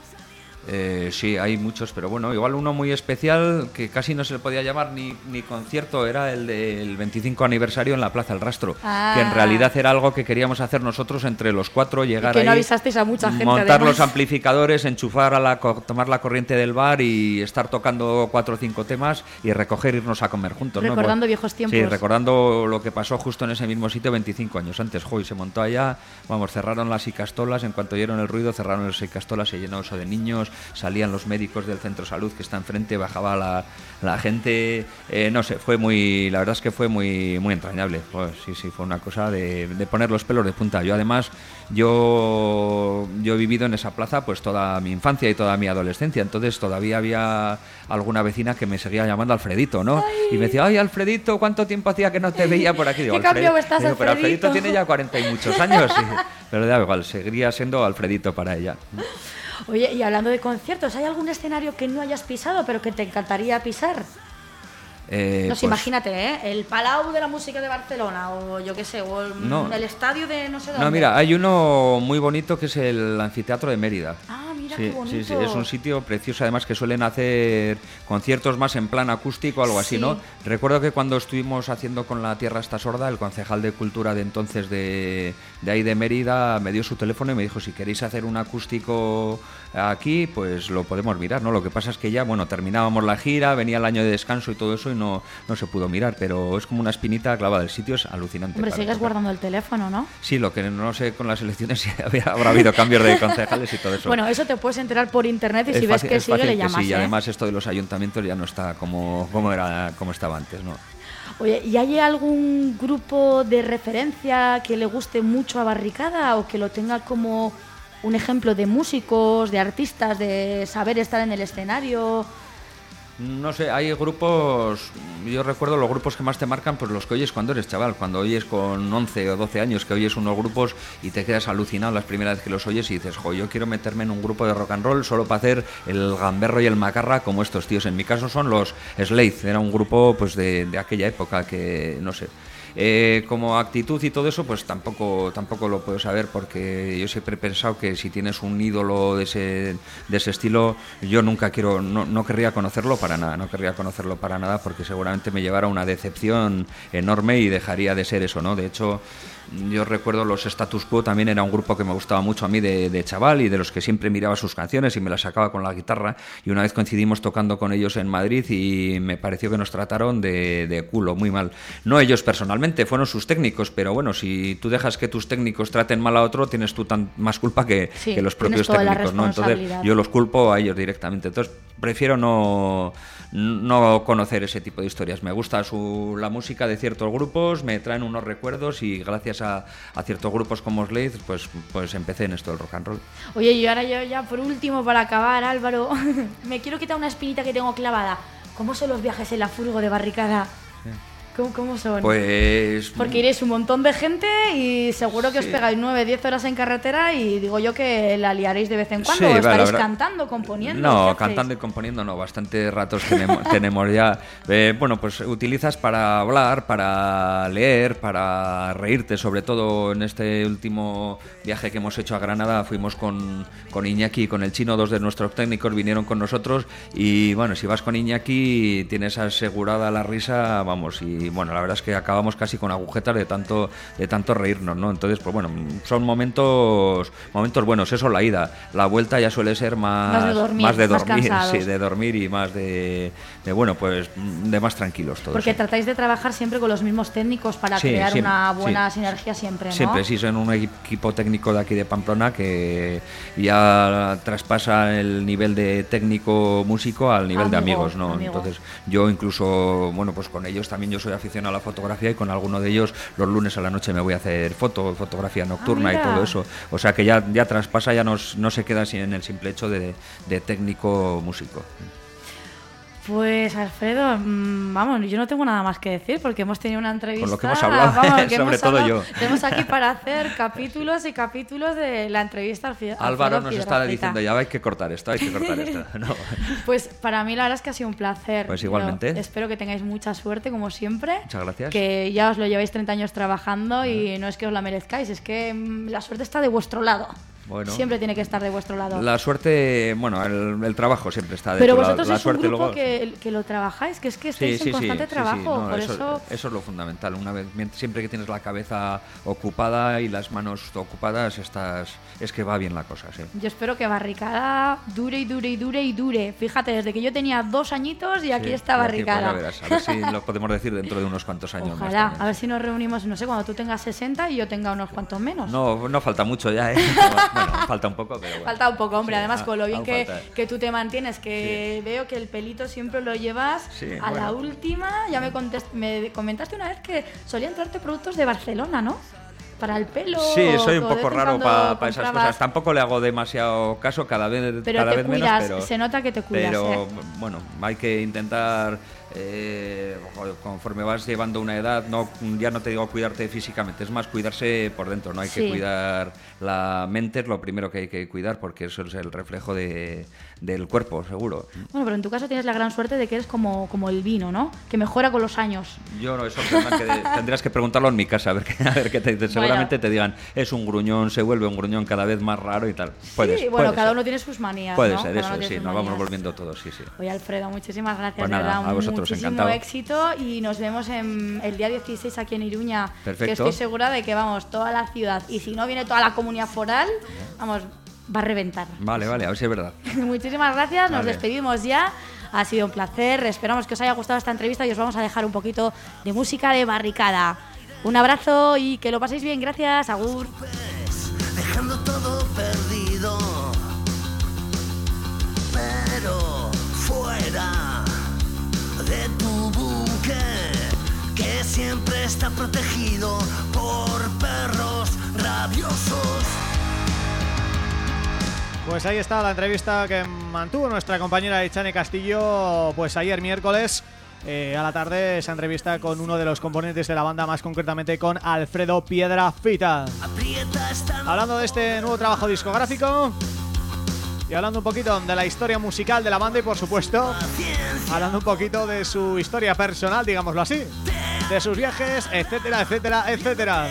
Eh, sí, hay muchos, pero bueno, igual uno muy especial que casi no se le podía llamar ni, ni concierto era el del 25 aniversario en la Plaza El Rastro, Ah. que en realidad era algo que queríamos hacer nosotros entre los cuatro, llegar que no ahí, avisasteis a mucha gente, montar además. los amplificadores, enchufar a la tomar la corriente del bar y estar tocando cuatro o cinco temas y recoger irnos a comer juntos. Recordando viejos tiempos. Sí, recordando lo que pasó justo en ese mismo sitio 25 años antes. Joy, se montó allá, vamos, cerraron las icastolas, en cuanto oyeron el ruido, cerraron las icastolas, se llenó eso de niños, salían los médicos del centro salud que está enfrente, bajaba la, la gente, eh, no sé, fue muy, la verdad es que fue muy, muy entrañable. Pues sí, sí, fue una cosa de, de poner los pelos de punta. Yo además, yo, yo he vivido en esa plaza pues toda mi infancia y toda mi adolescencia, entonces todavía había alguna vecina que me seguía llamando Alfredito, ¿no? Y me decía, ay Alfredito, ¿cuánto tiempo hacía que no te veía por aquí? Digo, Qué "Alfredo", estás, digo, pero Alfredito. Tiene ya 40 y muchos años, pero da igual, seguiría siendo Alfredito para ella. Oye, y hablando de conciertos, ¿hay algún escenario que no hayas pisado pero que te encantaría pisar? Eh, no pues, imagínate, ¿eh? El Palau de la Música de Barcelona o yo qué sé, o el, No. el estadio de no sé dónde. No, mira, hay uno muy bonito que es el anfiteatro de Mérida. Ah, mira Sí, qué bonito. sí, sí, es un sitio precioso, además que suelen hacer conciertos más en plan acústico o algo así, Sí. ¿no? Recuerdo que cuando estuvimos haciendo con la Tierra está sorda, el concejal de cultura de entonces de, de ahí de Mérida me dio su teléfono y me dijo, si queréis hacer un acústico aquí, pues lo podemos mirar, ¿no? Lo que pasa es que ya, bueno, terminábamos la gira, venía el año de descanso y todo eso y no, no se pudo mirar, pero es como una espinita clavada, el sitio es alucinante. Hombre, sigues tocar. guardando el teléfono, ¿no? Sí, lo que no sé con las elecciones si había- habrá habido cambios de concejales y todo eso. Bueno, eso te puedes enterar por internet y Es si ves que sigue le llamas, sí, y ¿eh? además esto de los ayuntamientos ya no está como, como era como estaba antes, ¿no? Oye, ¿y hay algún grupo de referencia que le guste mucho a Barricada o que lo tenga como un ejemplo de músicos, de artistas, de saber estar en el escenario? No sé, hay grupos, yo recuerdo los grupos que más te marcan, pues los que oyes cuando eres chaval, cuando oyes con 11 o 12 años, que oyes unos grupos y te quedas alucinado las primeras vez que los oyes y dices, jo, yo quiero meterme en un grupo de rock and roll solo para hacer el gamberro y el macarra como estos tíos. En mi caso son los Slade, era un grupo pues de aquella época que, no sé. Eh, como actitud y todo eso, pues tampoco, tampoco lo puedo saber porque yo siempre he pensado que si tienes un ídolo de ese, de ese estilo, yo nunca quiero, no, no querría conocerlo para nada, no querría conocerlo para nada porque seguramente me llevara una decepción enorme y dejaría de ser eso, ¿no? De hecho, yo recuerdo los Status Quo, también era un grupo que me gustaba mucho a mí de, de, chaval y de los que siempre miraba sus canciones y me las sacaba con la guitarra. Y una vez coincidimos tocando con ellos en Madrid y me pareció que nos trataron de, de culo, muy mal. No ellos personalmente, fueron sus técnicos, pero bueno, si tú dejas que tus técnicos traten mal a otro, tienes tú tan, más culpa que, Sí, que los propios técnicos, ¿no? Entonces yo los culpo a ellos directamente. Entonces prefiero no, no conocer ese tipo de historias. Me gusta su, la música de ciertos grupos, me traen unos recuerdos y gracias a, a ciertos grupos como Slade, pues, pues empecé en esto del rock and roll. Oye, y ahora yo ya por último, para acabar, Álvaro, me quiero quitar una espinita que tengo clavada. ¿Cómo son los viajes en la furgo de barricada? ¿Cómo, cómo son? Pues Porque iréis un montón de gente y seguro que os Sí. pegáis 9, 10 horas en carretera y digo yo que la liaréis de vez en cuando. Sí, o estaréis verdad- cantando, componiendo. No, cantando y componiendo no, bastantes ratos tenemos, tenemos ya. Eh, bueno, pues utilizas para hablar, para leer, para reírte, sobre todo en este último viaje que hemos hecho a Granada, fuimos con, con Iñaki y con el chino, dos de nuestros técnicos vinieron con nosotros y bueno, si vas con Iñaki tienes asegurada la risa, vamos, y bueno, la verdad es que acabamos casi con agujetas de tanto, de tanto reírnos, ¿no? Entonces, pues bueno, son momentos, momentos buenos, eso la ida, la vuelta ya suele ser más, Más de dormir, más de dormir, sí, de dormir y más de, de, bueno, pues de más tranquilos todos. Porque sí. tratáis de trabajar siempre con los mismos técnicos para Sí, crear una buena sinergia siempre, ¿no? Siempre, sí, son un equipo técnico de aquí de Pamplona que ya traspasa el nivel de técnico músico al nivel de Amigo, amigos, ¿no? amigo. Entonces, yo incluso, bueno, pues con ellos también yo soy aficionado a la fotografía y con alguno de ellos los lunes a la noche me voy a hacer foto, fotografía nocturna y Ah, todo eso. O sea que ya, ya traspasa, ya no, no se queda sin- en el simple hecho de, de técnico músico. Pues Alfredo, mm, vamos, yo no tengo nada más que decir porque hemos tenido una entrevista. lo que hemos hablado, vamos, que sobre hemos todo hablado- yo. Tenemos aquí para hacer capítulos y capítulos de la entrevista al Alfredo Álvaro nos está Piedrafita. diciendo ya hay que cortar esto, hay que cortar esto. No. Pues para mí la verdad es que ha sido un placer. Pues igualmente. espero que tengáis mucha suerte, como siempre. Muchas gracias. Que ya os lo lleváis 30 años trabajando y no es que os la merezcáis, es que mm, la suerte está de vuestro lado. Bueno. Siempre tiene que estar de vuestro lado. La suerte, bueno, el, el trabajo siempre está de Pero tu lado. vosotros La sois suerte un grupo luego- que, que lo trabajáis, que es que estáis en constante sí, trabajo. no, por eso, eso, eso es lo fundamental. Una vez, siempre que tienes la cabeza ocupada y las manos ocupadas, estás, es que va bien la cosa, sí. yo espero que Barricada dure y dure y dure y dure. Fíjate, desde que yo tenía dos añitos y aquí está y aquí, pues, Barricada. verás, a ver si lo podemos decir dentro de unos cuantos años Ojalá, a ver si nos reunimos, no sé, cuando tú tengas 60 y yo tenga unos cuantos menos. No, no falta mucho ya, ¿eh? bueno, falta un poco, pero bueno. Falta un poco, hombre. Sí, Además, a- con lo bien que, que tú te mantienes, que veo que el pelito siempre lo llevas Sí, a la última. Ya me, contest- me comentaste una vez que solían traerte productos de Barcelona, ¿no? Para el pelo. Sí, soy un poco raro para esas cosas. Tampoco le hago demasiado caso cada vez, Pero cada te vez cuidas, menos, pero se nota que te cuidas. pero ¿eh? bueno, hay que intentar eh, conforme vas llevando una edad, no ya no te digo cuidarte físicamente, es más cuidarse por dentro, no hay Sí. que cuidar la mente, es lo primero que hay que cuidar porque eso es el reflejo de, del cuerpo, seguro. Bueno, pero en tu caso tienes la gran suerte de que eres como, como el vino, ¿no? Que mejora con los años. Yo no, eso que, tendrías que preguntarlo en mi casa, a ver qué, a ver qué te dicen. Seguramente te digan, es un gruñón, se vuelve un gruñón cada vez más raro y tal. Puede, sí, bueno, puede cada ser. uno tiene sus manías. Puede ¿no? ser Cada eso, sí, nos vamos volviendo todos, sí, sí. Oye, Alfredo, muchísimas gracias, Pues de nada, verdad. a vosotros, muchísimo encantado. éxito y nos vemos en el día 16 aquí en Iruña. Que Perfecto. estoy segura de que vamos, toda la ciudad y si no viene toda la comunidad foral, vamos, va a reventar. Vale, vale, a ver si es verdad. Muchísimas gracias, nos Vale. despedimos ya. Ha sido un placer, esperamos que os haya gustado esta entrevista y os vamos a dejar un poquito de música de barricada. Un abrazo y que lo paséis bien, gracias, Agur. Siempre está protegido por perros rabiosos. Pues ahí está la entrevista que mantuvo nuestra compañera Ichane Castillo pues ayer miércoles eh, a la tarde esa entrevista con uno de los componentes de la banda, más concretamente con Alfredo Piedra Fita. Hablando de este nuevo trabajo discográfico y hablando un poquito de la historia musical de la banda y por supuesto hablando un poquito de su historia personal, digámoslo así. de sus viajes, etcétera, etcétera, etcétera.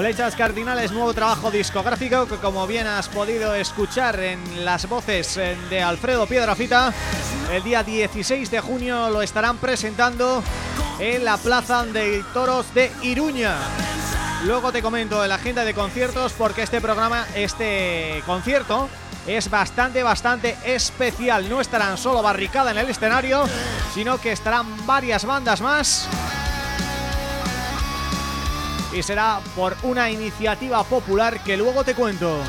Flechas Cardinales, nuevo trabajo discográfico que como bien has podido escuchar en las voces eh, de Alfredo Piedrafita, el día 16 de junio lo estarán presentando en la Plaza de Toros de Iruña. Luego te comento en la agenda de conciertos porque este programa, este concierto es bastante, bastante especial. No estarán solo barricada en el escenario, sino que estarán varias bandas más y será por una iniciativa popular que luego te cuento.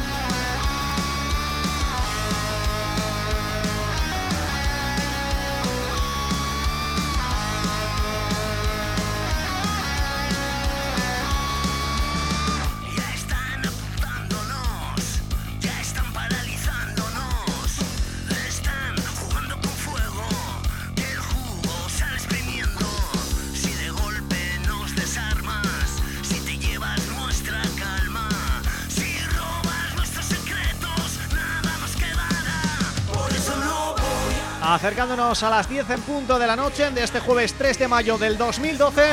Acercándonos a las 10 en punto de la noche de este jueves 3 de mayo del 2012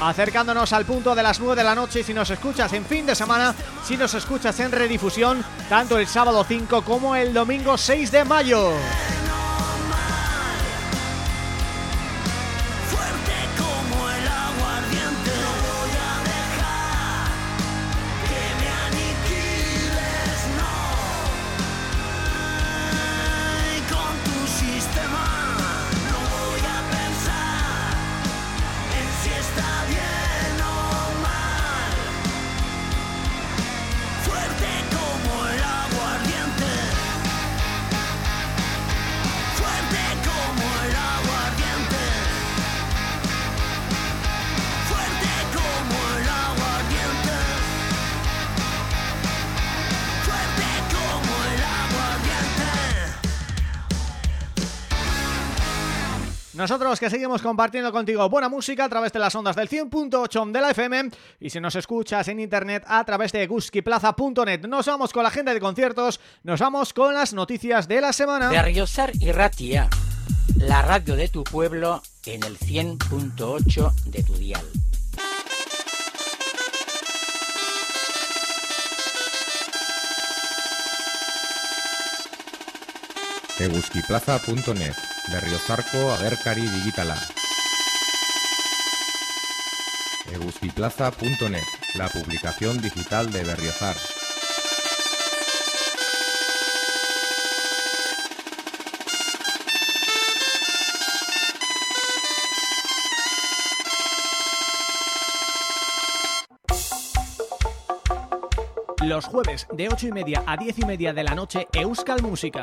Acercándonos al punto de las 9 de la noche si nos escuchas en fin de semana Si nos escuchas en redifusión Tanto el sábado 5 como el domingo 6 de mayo Nosotros que seguimos compartiendo contigo buena música a través de las ondas del 100.8 de la FM y si nos escuchas en internet a través de guskiplaza.net. Nos vamos con la agenda de conciertos, nos vamos con las noticias de la semana. Berriozar y Ratia, la radio de tu pueblo en el 100.8 de tu dial. eguzkiplaza.net Berriozarko agerkari digitala. Eguzkiplaza.net La publicación digital de Berriozar. Los jueves de 8 y media a 10 y media de la noche Euskal Música.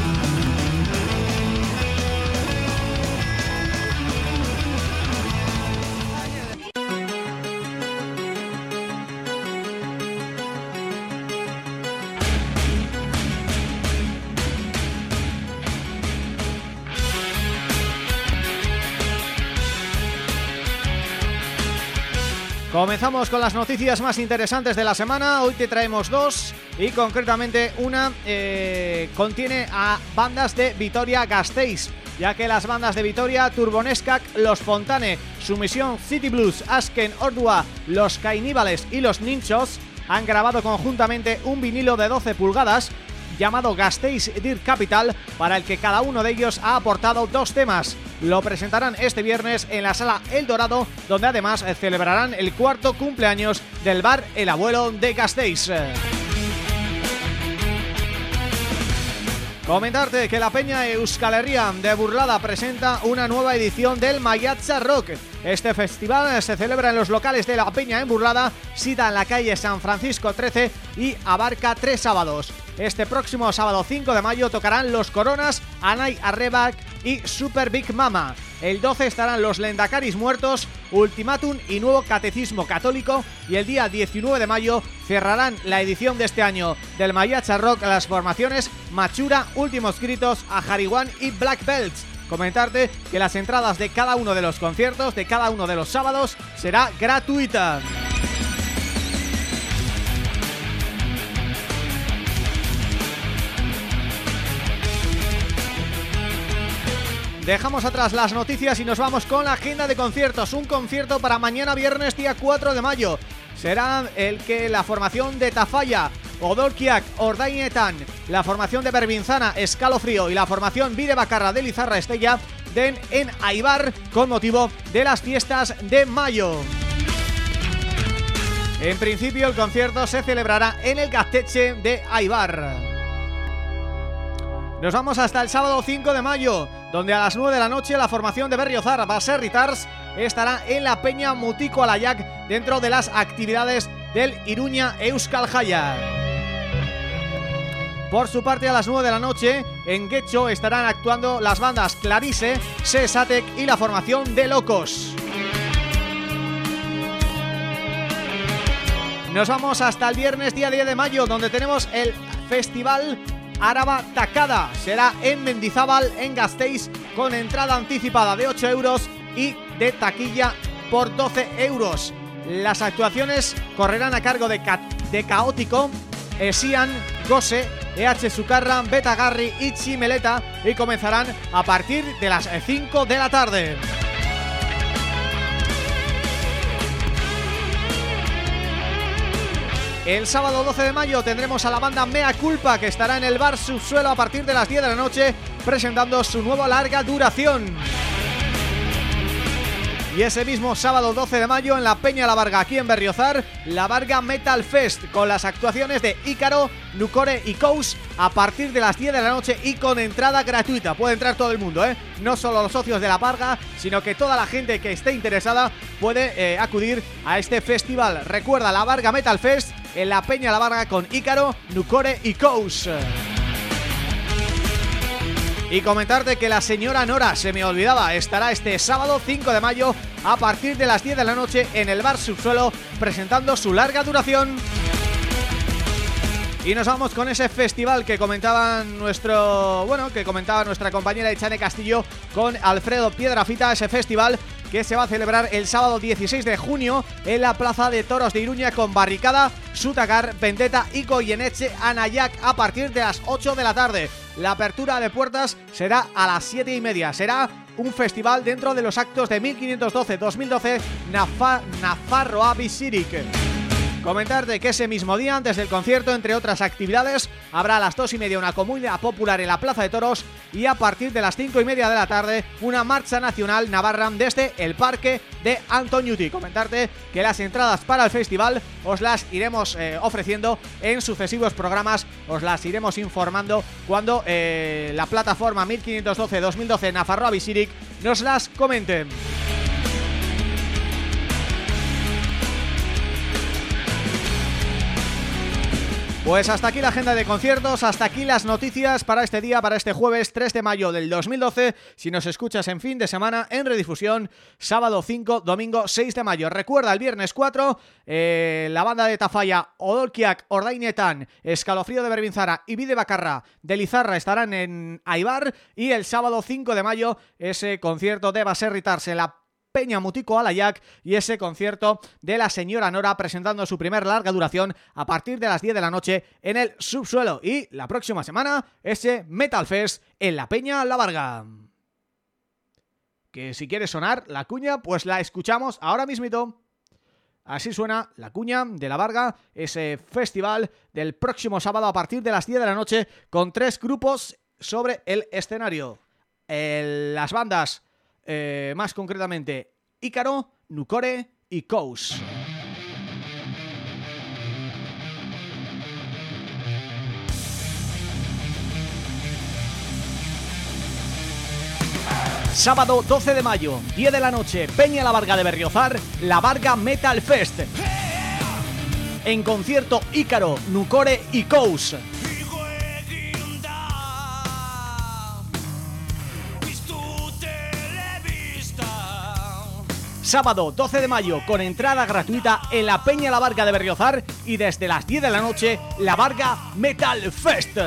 Comenzamos con las noticias más interesantes de la semana. Hoy te traemos dos y concretamente una eh, contiene a bandas de Vitoria-Gasteiz, ya que las bandas de Vitoria, Turbonescac, Los Fontane, Sumisión, City Blues, Asken, Ordua, Los Caníbales y Los Ninchos han grabado conjuntamente un vinilo de 12 pulgadas llamado Gasteiz Dear Capital, para el que cada uno de ellos ha aportado dos temas. Lo presentarán este viernes en la Sala El Dorado, donde además celebrarán el cuarto cumpleaños del bar El Abuelo de Gasteiz. Comentarte que la Peña Euskal de Burlada presenta una nueva edición del Mayatza Rock. Este festival se celebra en los locales de la Peña en Burlada, cita en la calle San Francisco 13 y abarca tres sábados. Este próximo sábado 5 de mayo tocarán Los Coronas, Anay Arrebak y Super Big Mama. El 12 estarán los Lendacaris muertos, Ultimatum y Nuevo Catecismo Católico y el día 19 de mayo cerrarán la edición de este año del Mayacha Rock las formaciones Machura, Últimos Gritos, Ajariwan y Black Belts. Comentarte que las entradas de cada uno de los conciertos, de cada uno de los sábados, será gratuita. Dejamos atrás las noticias y nos vamos con la agenda de conciertos. Un concierto para mañana viernes día 4 de mayo. Será el que la formación de Tafalla, Odolkiak, Ordainetan, la formación de Berbinzana, Escalofrío y la formación Vide Bacarra de Lizarra Estella den en Aibar con motivo de las fiestas de mayo. En principio el concierto se celebrará en el Gasteche de Aibar. Nos vamos hasta el sábado 5 de mayo, donde a las 9 de la noche la formación de Berriozar Baserritars estará en la Peña Mutico Alayac dentro de las actividades del Iruña Euskal Jaya. Por su parte, a las 9 de la noche, en Guecho estarán actuando las bandas Clarise, Sesatec y la formación de Locos. Nos vamos hasta el viernes día 10 de mayo, donde tenemos el Festival Araba Tacada. Será en Mendizábal, en Gasteiz, con entrada anticipada de 8 euros y de taquilla por 12 euros. Las actuaciones correrán a cargo de, de Caótico, Esian, Gose, EH Sucarra, Beta Garry y Chimeleta y comenzarán a partir de las 5 de la tarde. El sábado 12 de mayo tendremos a la banda Mea Culpa que estará en el bar Subsuelo a partir de las 10 de la noche presentando su nueva larga duración. Y ese mismo sábado 12 de mayo en la Peña La Varga, aquí en Berriozar, la Varga Metal Fest con las actuaciones de Ícaro, Nucore y Kous a partir de las 10 de la noche y con entrada gratuita. Puede entrar todo el mundo, ¿eh? No solo los socios de La Varga, sino que toda la gente que esté interesada puede eh, acudir a este festival. Recuerda, la Varga Metal Fest en la Peña La Varga con Ícaro, Nucore y Kous. Y comentarte que la señora Nora, se me olvidaba, estará este sábado 5 de mayo a partir de las 10 de la noche en el bar Subsuelo presentando su larga duración. Y nos vamos con ese festival que comentaba nuestro, bueno, que comentaba nuestra compañera Echane Castillo con Alfredo Piedrafita, ese festival que se va a celebrar el sábado 16 de junio en la Plaza de Toros de Iruña con Barricada, Sutacar, Vendetta y Goyeneche Anayac a partir de las 8 de la tarde. La apertura de puertas será a las 7 y media. Será un festival dentro de los actos de 1512-2012 Nafarroa Bisirik. Comentarte que ese mismo día, antes del concierto, entre otras actividades, habrá a las dos y media una comida popular en la Plaza de Toros y a partir de las cinco y media de la tarde una marcha nacional navarra desde el Parque de Antoniuti. Comentarte que las entradas para el festival os las iremos eh, ofreciendo en sucesivos programas, os las iremos informando cuando eh, la plataforma 1512-2012 Nafarroa Visirik nos las comenten. Pues hasta aquí la agenda de conciertos, hasta aquí las noticias para este día, para este jueves 3 de mayo del 2012. Si nos escuchas en fin de semana, en redifusión, sábado 5, domingo 6 de mayo. Recuerda, el viernes 4, eh, la banda de Tafalla, Odolkiak, Ordainetan, Escalofrío de Berbinzara y Vide Bacarra de Lizarra estarán en Aibar. Y el sábado 5 de mayo, ese concierto de Baserritarse, la Peña Mutico Alayac y ese concierto de la señora Nora presentando su primer larga duración a partir de las 10 de la noche en el subsuelo y la próxima semana ese Metal Fest en la Peña La Varga. Que si quiere sonar la cuña, pues la escuchamos ahora mismito. Así suena la cuña de la Varga, ese festival del próximo sábado a partir de las 10 de la noche con tres grupos sobre el escenario. las bandas eh, más concretamente Ícaro, Nucore y Kous. Sábado 12 de mayo, 10 de la noche, Peña La Varga de Berriozar, La Varga Metal Fest. En concierto Ícaro, Nucore y Kous. Sábado 12 de mayo con entrada gratuita en la Peña La Varga de Berriozar y desde las 10 de la noche La Varga Metal Fest.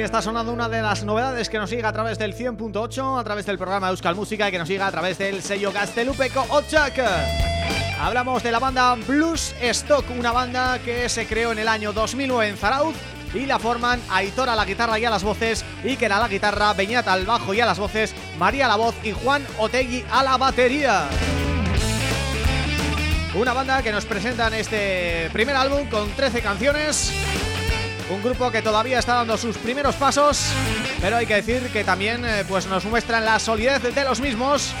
Ahí está sonando una de las novedades que nos sigue a través del 100.8, a través del programa Euskal Música y que nos siga a través del sello Gastelupeco Ochak. Hablamos de la banda Blues Stock, una banda que se creó en el año 2009 en Zarauz y la forman Aitor a la guitarra y a las voces, Iker a la guitarra, Beñat al bajo y a las voces, María a la voz y Juan Otegui a la batería. Una banda que nos presenta en este primer álbum con 13 canciones un grupo que todavía está dando sus primeros pasos Pero hay que decir que también eh, pues nos muestran la solidez de los mismos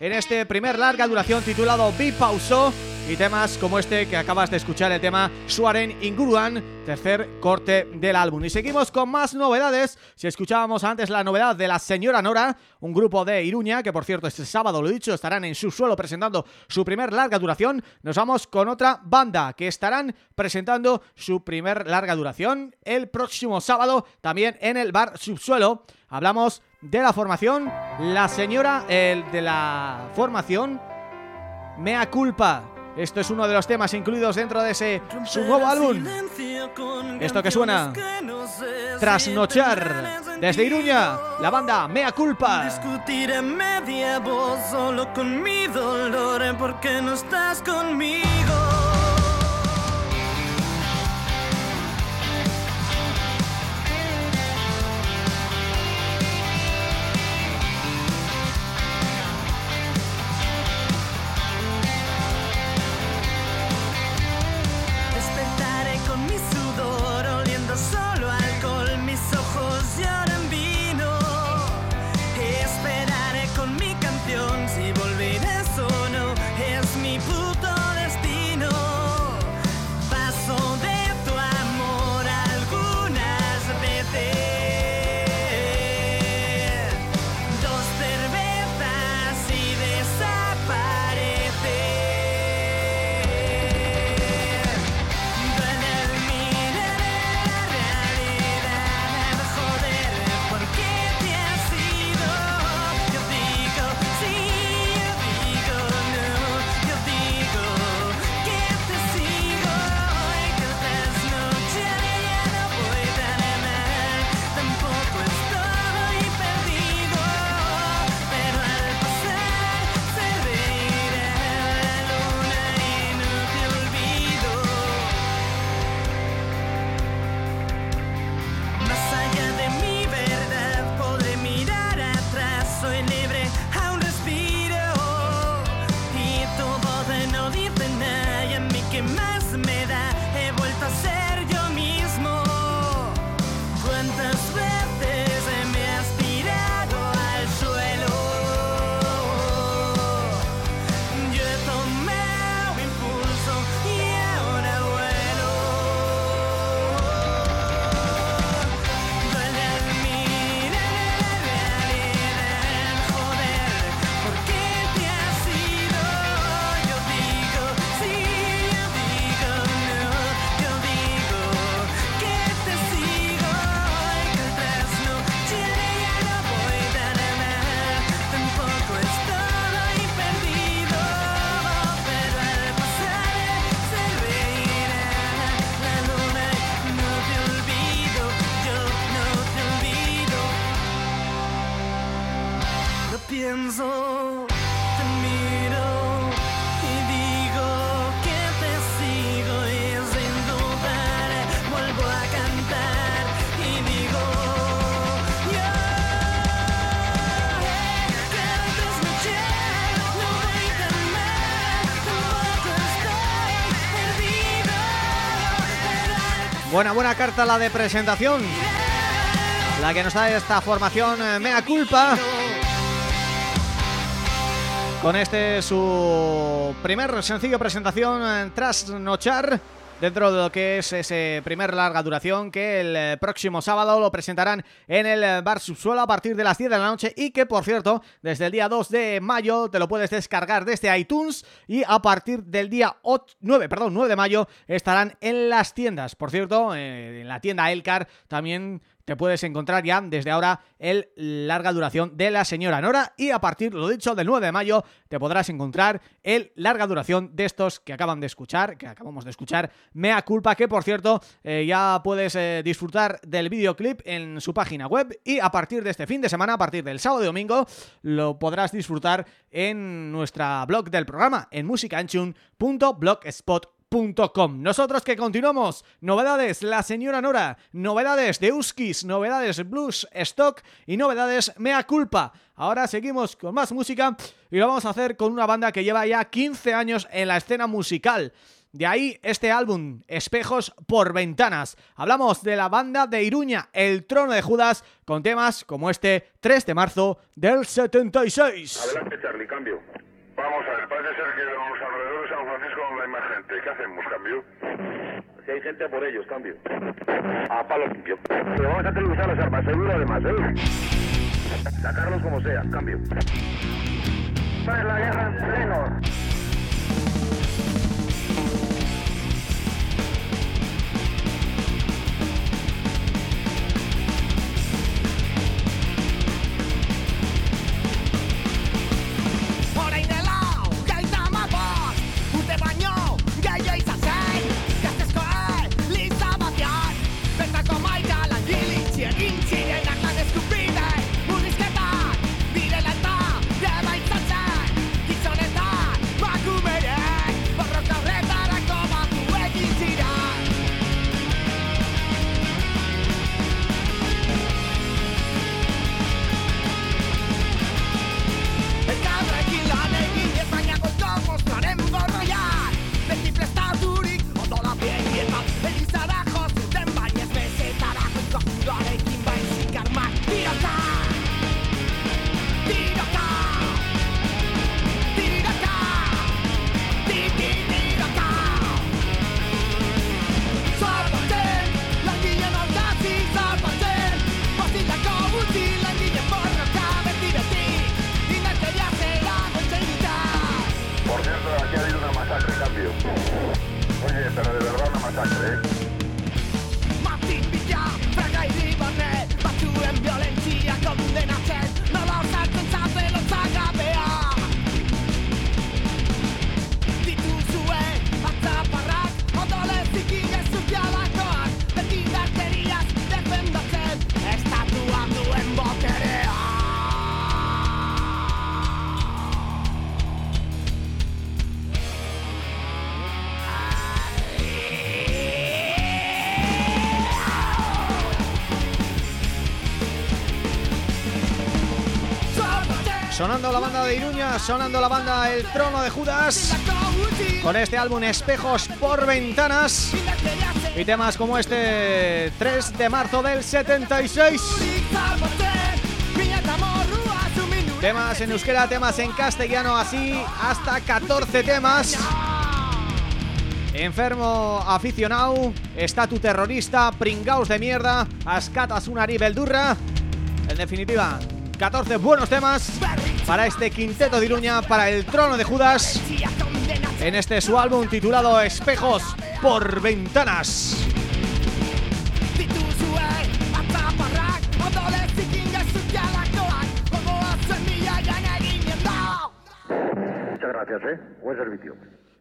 En este primer larga duración titulado Pauso Y temas como este que acabas de escuchar, el tema Suaren Inguruan Tercer corte del álbum. Y seguimos con más novedades. Si escuchábamos antes la novedad de la señora Nora Un grupo de Iruña Que por cierto este sábado, lo he dicho, estarán en su suelo presentando su primer larga duración Nos vamos con otra banda Que estarán presentando su primer larga duración El próximo sábado también en el bar Subsuelo. Hablamos de la formación. La señora el de la formación Mea Culpa esto es uno de los temas incluidos dentro de ese su nuevo álbum. Esto que suena Trasnochar desde Iruña, la banda Mea Culpa. Discutir en media voz solo con mi dolor porque no estás conmigo. Buena, buena carta la de presentación. La que nos da esta formación eh, Mea Culpa. Con este su primer sencillo presentación eh, tras nochar dentro de lo que es ese primer larga duración que el eh, próximo sábado lo presentarán en el eh, Bar Subsuelo a partir de las 10 de la noche y que, por cierto, desde el día 2 de mayo te lo puedes descargar desde iTunes y a partir del día 9, perdón, 9 de mayo estarán en las tiendas. Por cierto, eh, en la tienda Elcar también te puedes encontrar ya desde ahora el larga duración de la señora Nora y a partir, lo dicho, del 9 de mayo te podrás encontrar el larga duración de estos que acaban de escuchar, que acabamos de escuchar, Mea Culpa, que por cierto eh, ya puedes eh, disfrutar del videoclip en su página web y a partir de este fin de semana, a partir del sábado y domingo, lo podrás disfrutar en nuestra blog del programa, en musicanchun.blogspot.com nosotros que continuamos, novedades La Señora Nora, novedades de Uskis, novedades Blues Stock y novedades Mea Culpa. Ahora seguimos con más música y lo vamos a hacer con una banda que lleva ya 15 años en la escena musical. De ahí este álbum, Espejos por Ventanas. Hablamos de la banda de Iruña, El Trono de Judas, con temas como este 3 de marzo del 76. Adelante, Charlie, cambio. Vamos a parece ser en los alrededores de San Francisco ¿Qué hacemos, cambio? Si hay gente por ellos, cambio. A palo limpio. Pero vamos a tener que usar las armas, seguro además, ¿eh? Sacarlos como sea, cambio. Esta es la guerra en pleno. De verdad Sonando la banda de Iruña, sonando la banda El Trono de Judas Con este álbum Espejos por Ventanas Y temas como este 3 de marzo del 76 Temas en euskera, temas en castellano, así hasta 14 temas. Enfermo aficionado, estatu terrorista, pringaos de mierda, ascatasunari beldurra En definitiva, 14 buenos temas para este quinteto de Iruña, para el trono de Judas En este su álbum titulado Espejos por Ventanas Muchas gracias, ¿eh? Buen servicio.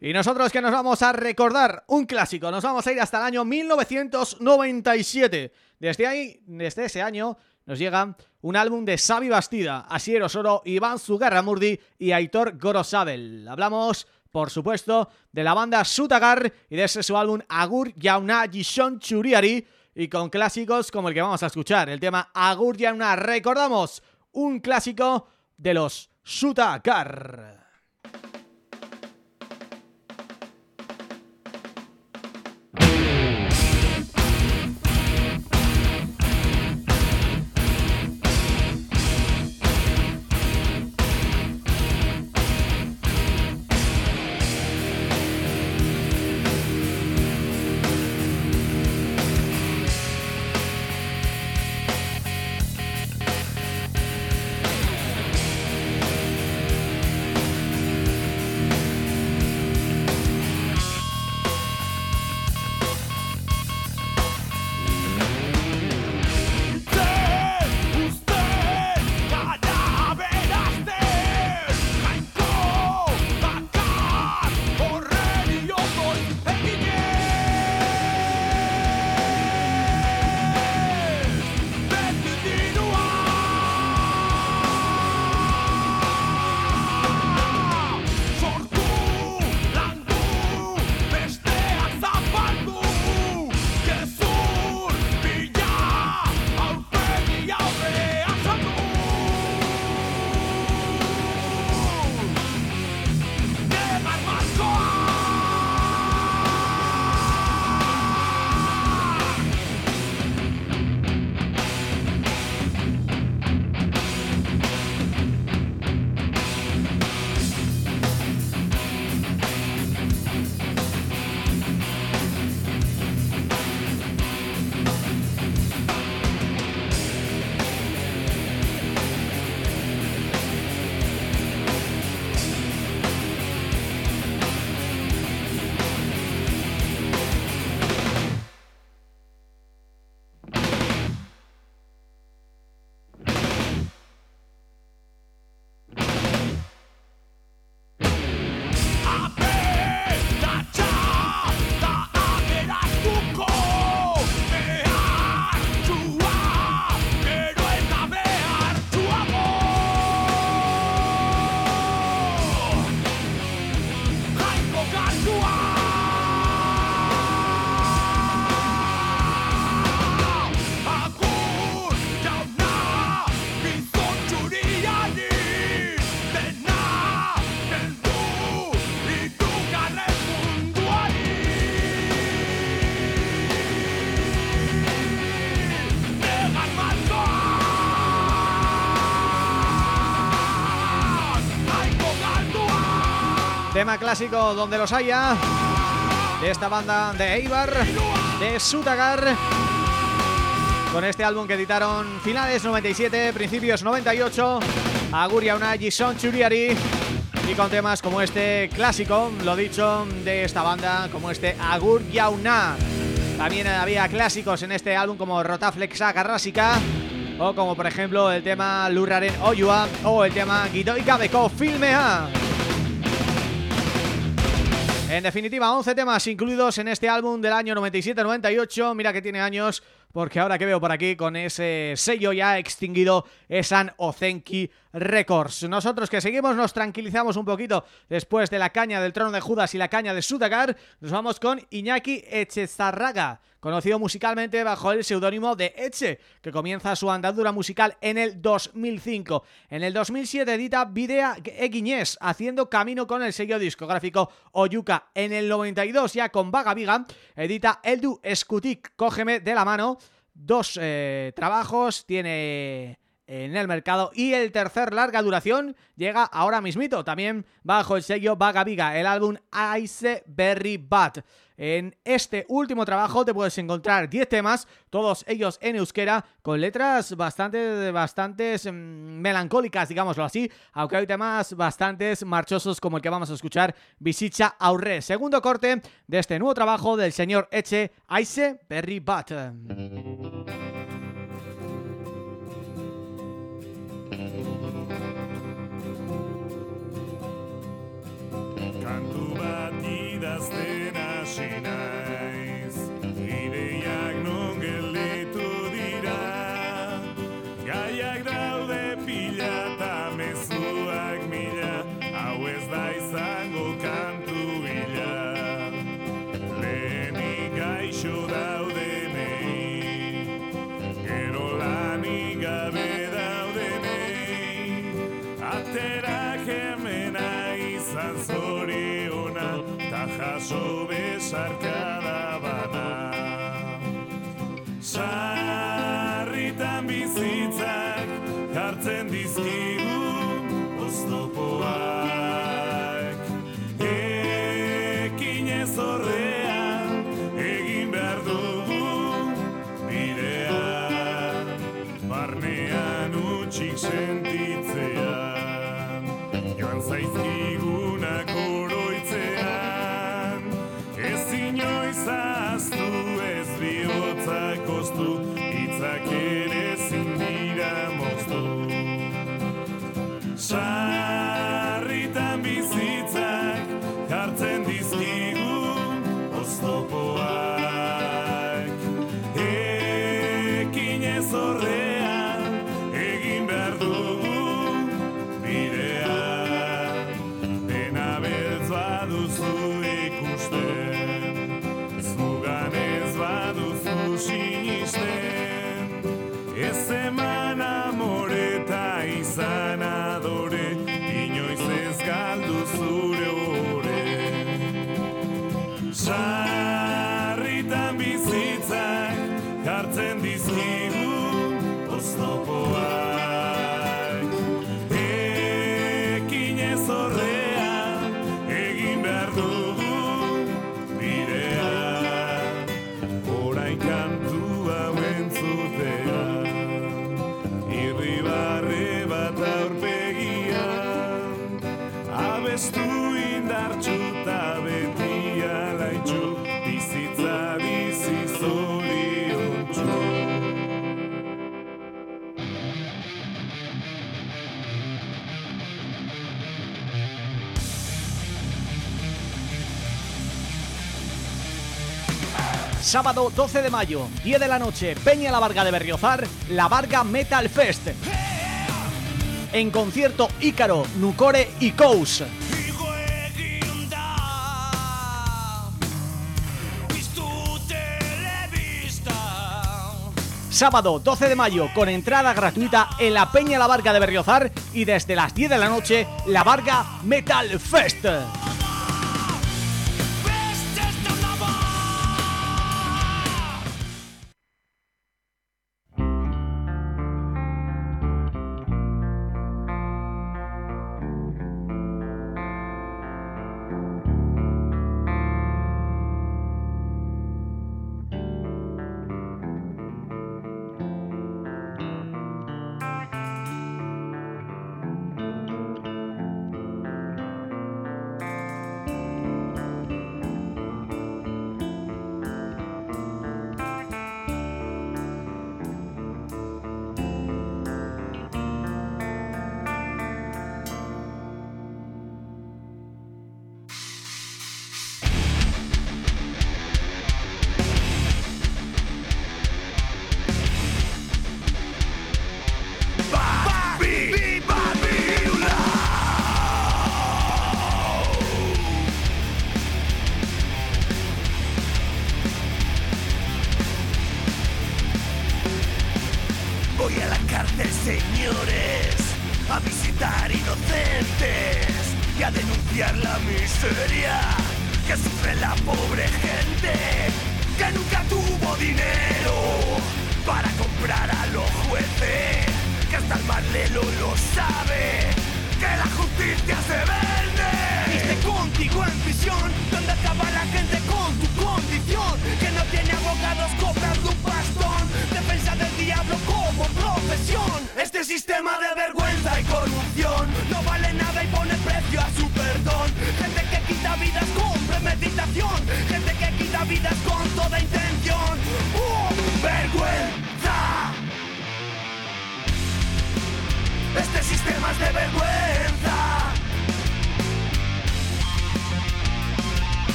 Y nosotros que nos vamos a recordar un clásico, nos vamos a ir hasta el año 1997. Desde ahí, desde ese año, nos llega un álbum de Xavi Bastida, Asier Osoro, Iván Zugarramurdi y Aitor Gorosabel. Hablamos, por supuesto, de la banda Sutagar y de ese su álbum Agur Jauna Gishon Churiari y con clásicos como el que vamos a escuchar, el tema Agur Jauna. Recordamos, un clásico de los Sutagar. Tema clásico donde los haya De esta banda de Eibar De Sutagar Con este álbum que editaron finales 97, principios 98 Aguria una Son Churiari y con temas como este clásico, lo dicho, de esta banda, como este Agur Yauna. También había clásicos en este álbum como Rotaflexa Garrásica o como por ejemplo el tema Lurraren Oyua o el tema Gidoika Beko Filmea. En definitiva, 11 temas incluidos en este álbum del año 97-98. Mira que tiene años, porque ahora que veo por aquí con ese sello ya extinguido, Esan Ozenki Records. Nosotros que seguimos nos tranquilizamos un poquito después de la caña del trono de Judas y la caña de Sudagar. Nos vamos con Iñaki Echezarraga, conocido musicalmente bajo el seudónimo de Eche, que comienza su andadura musical en el 2005. En el 2007 edita Videa Eguiñés, haciendo camino con el sello discográfico Oyuka. En el 92 ya con Vaga Viga edita Eldu Skutik, Cógeme de la mano. Dos eh, trabajos, tiene en el mercado y el tercer larga duración llega ahora mismito, también bajo el sello Vaga Viga, el álbum Ice Berry Bat. En este último trabajo te puedes encontrar 10 temas, todos ellos en euskera, con letras bastante mm, melancólicas, digámoslo así, aunque hay temas bastantes marchosos como el que vamos a escuchar, Visicha Aurre, segundo corte de este nuevo trabajo del señor Eche Ice Berry Bat. Hasi naiz Ideiak non gelditu dira. Gaiak daude pila eta mezuak mila Hau ez da izango kantu bila. Lehenik gaixo daudenei Gero lanik gabe daudenei. Aterak hemena izan zoriona Ta jaso Sábado 12 de mayo, 10 de la noche, Peña La Varga de Berriozar, La Varga Metal Fest. En concierto Ícaro, Nucore y Kous. Sábado 12 de mayo con entrada gratuita en la Peña La Varga de Berriozar y desde las 10 de la noche La Varga Metal Fest.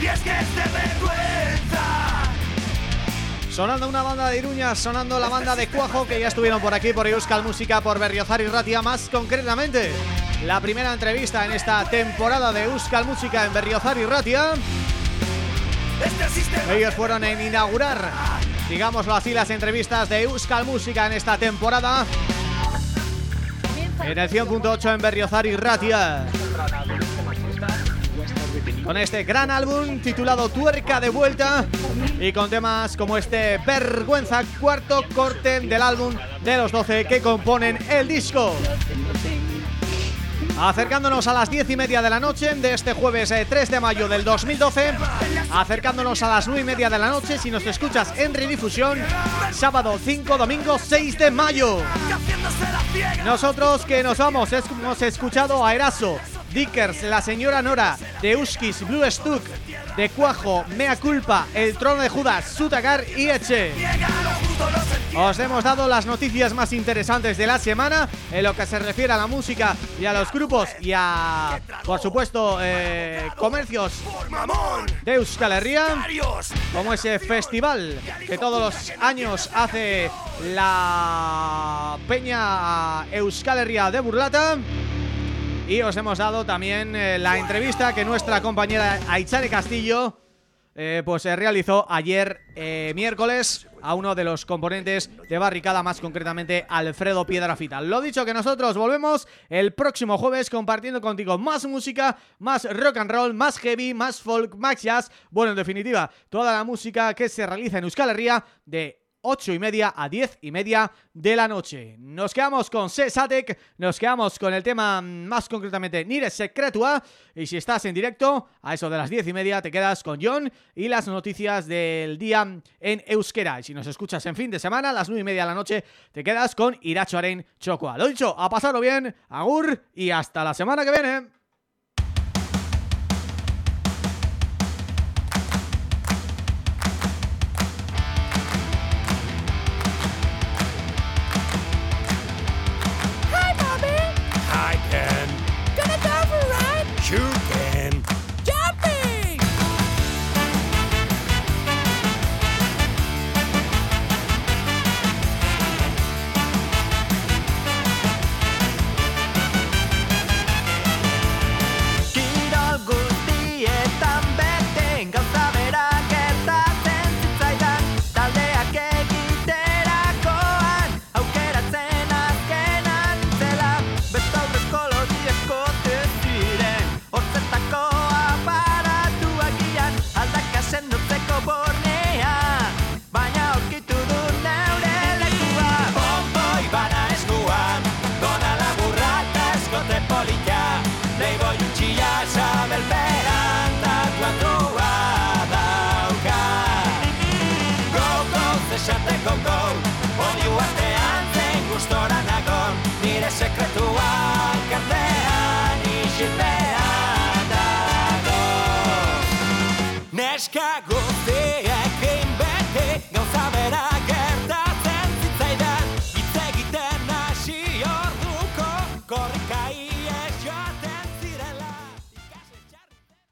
Y es que es de vergüenza. Sonando una banda de Iruña, sonando la banda de Cuajo que ya estuvieron por aquí por Euskal Música, por Berriozar y Ratia, más concretamente la primera entrevista en esta temporada de Euskal Música en Berriozar y Ratia. Ellos fueron en inaugurar, digámoslo así, las entrevistas de Euskal Música en esta temporada en el 100.8 en Berriozar y Ratia. Con este gran álbum titulado Tuerca de Vuelta y con temas como este Vergüenza, cuarto corte del álbum de los 12 que componen el disco. Acercándonos a las 10 y media de la noche de este jueves eh, 3 de mayo del 2012 Acercándonos a las 9 y media de la noche si nos escuchas en redifusión Sábado 5, domingo 6 de mayo Nosotros que nos vamos, hemos escuchado a Eraso, Dickers, La Señora Nora, de Uskis, Blue Stuck, de Cuajo, Mea Culpa, El Trono de Judas, Sutagar y Eche os hemos dado las noticias más interesantes de la semana en lo que se refiere a la música y a los grupos y a, por supuesto, eh, comercios de Euskal Herria, como ese festival que todos los años hace la Peña Euskal Herria de Burlata. Y os hemos dado también eh, la entrevista que nuestra compañera Aichare Castillo eh, pues se realizó ayer eh, miércoles a uno de los componentes de Barricada, más concretamente Alfredo Piedrafita. Lo dicho que nosotros volvemos el próximo jueves compartiendo contigo más música, más rock and roll, más heavy, más folk, más jazz, bueno, en definitiva, toda la música que se realiza en Euskal Herria de 8 y media a 10 y media de la noche. Nos quedamos con Sesatek, nos quedamos con el tema más concretamente Nire Secretua y si estás en directo, a eso de las 10 y media te quedas con John y las noticias del día en Euskera. Y si nos escuchas en fin de semana, a las 9 y media de la noche, te quedas con Irachoaren Chocoa. Lo dicho, a pasarlo bien, agur y hasta la semana que viene.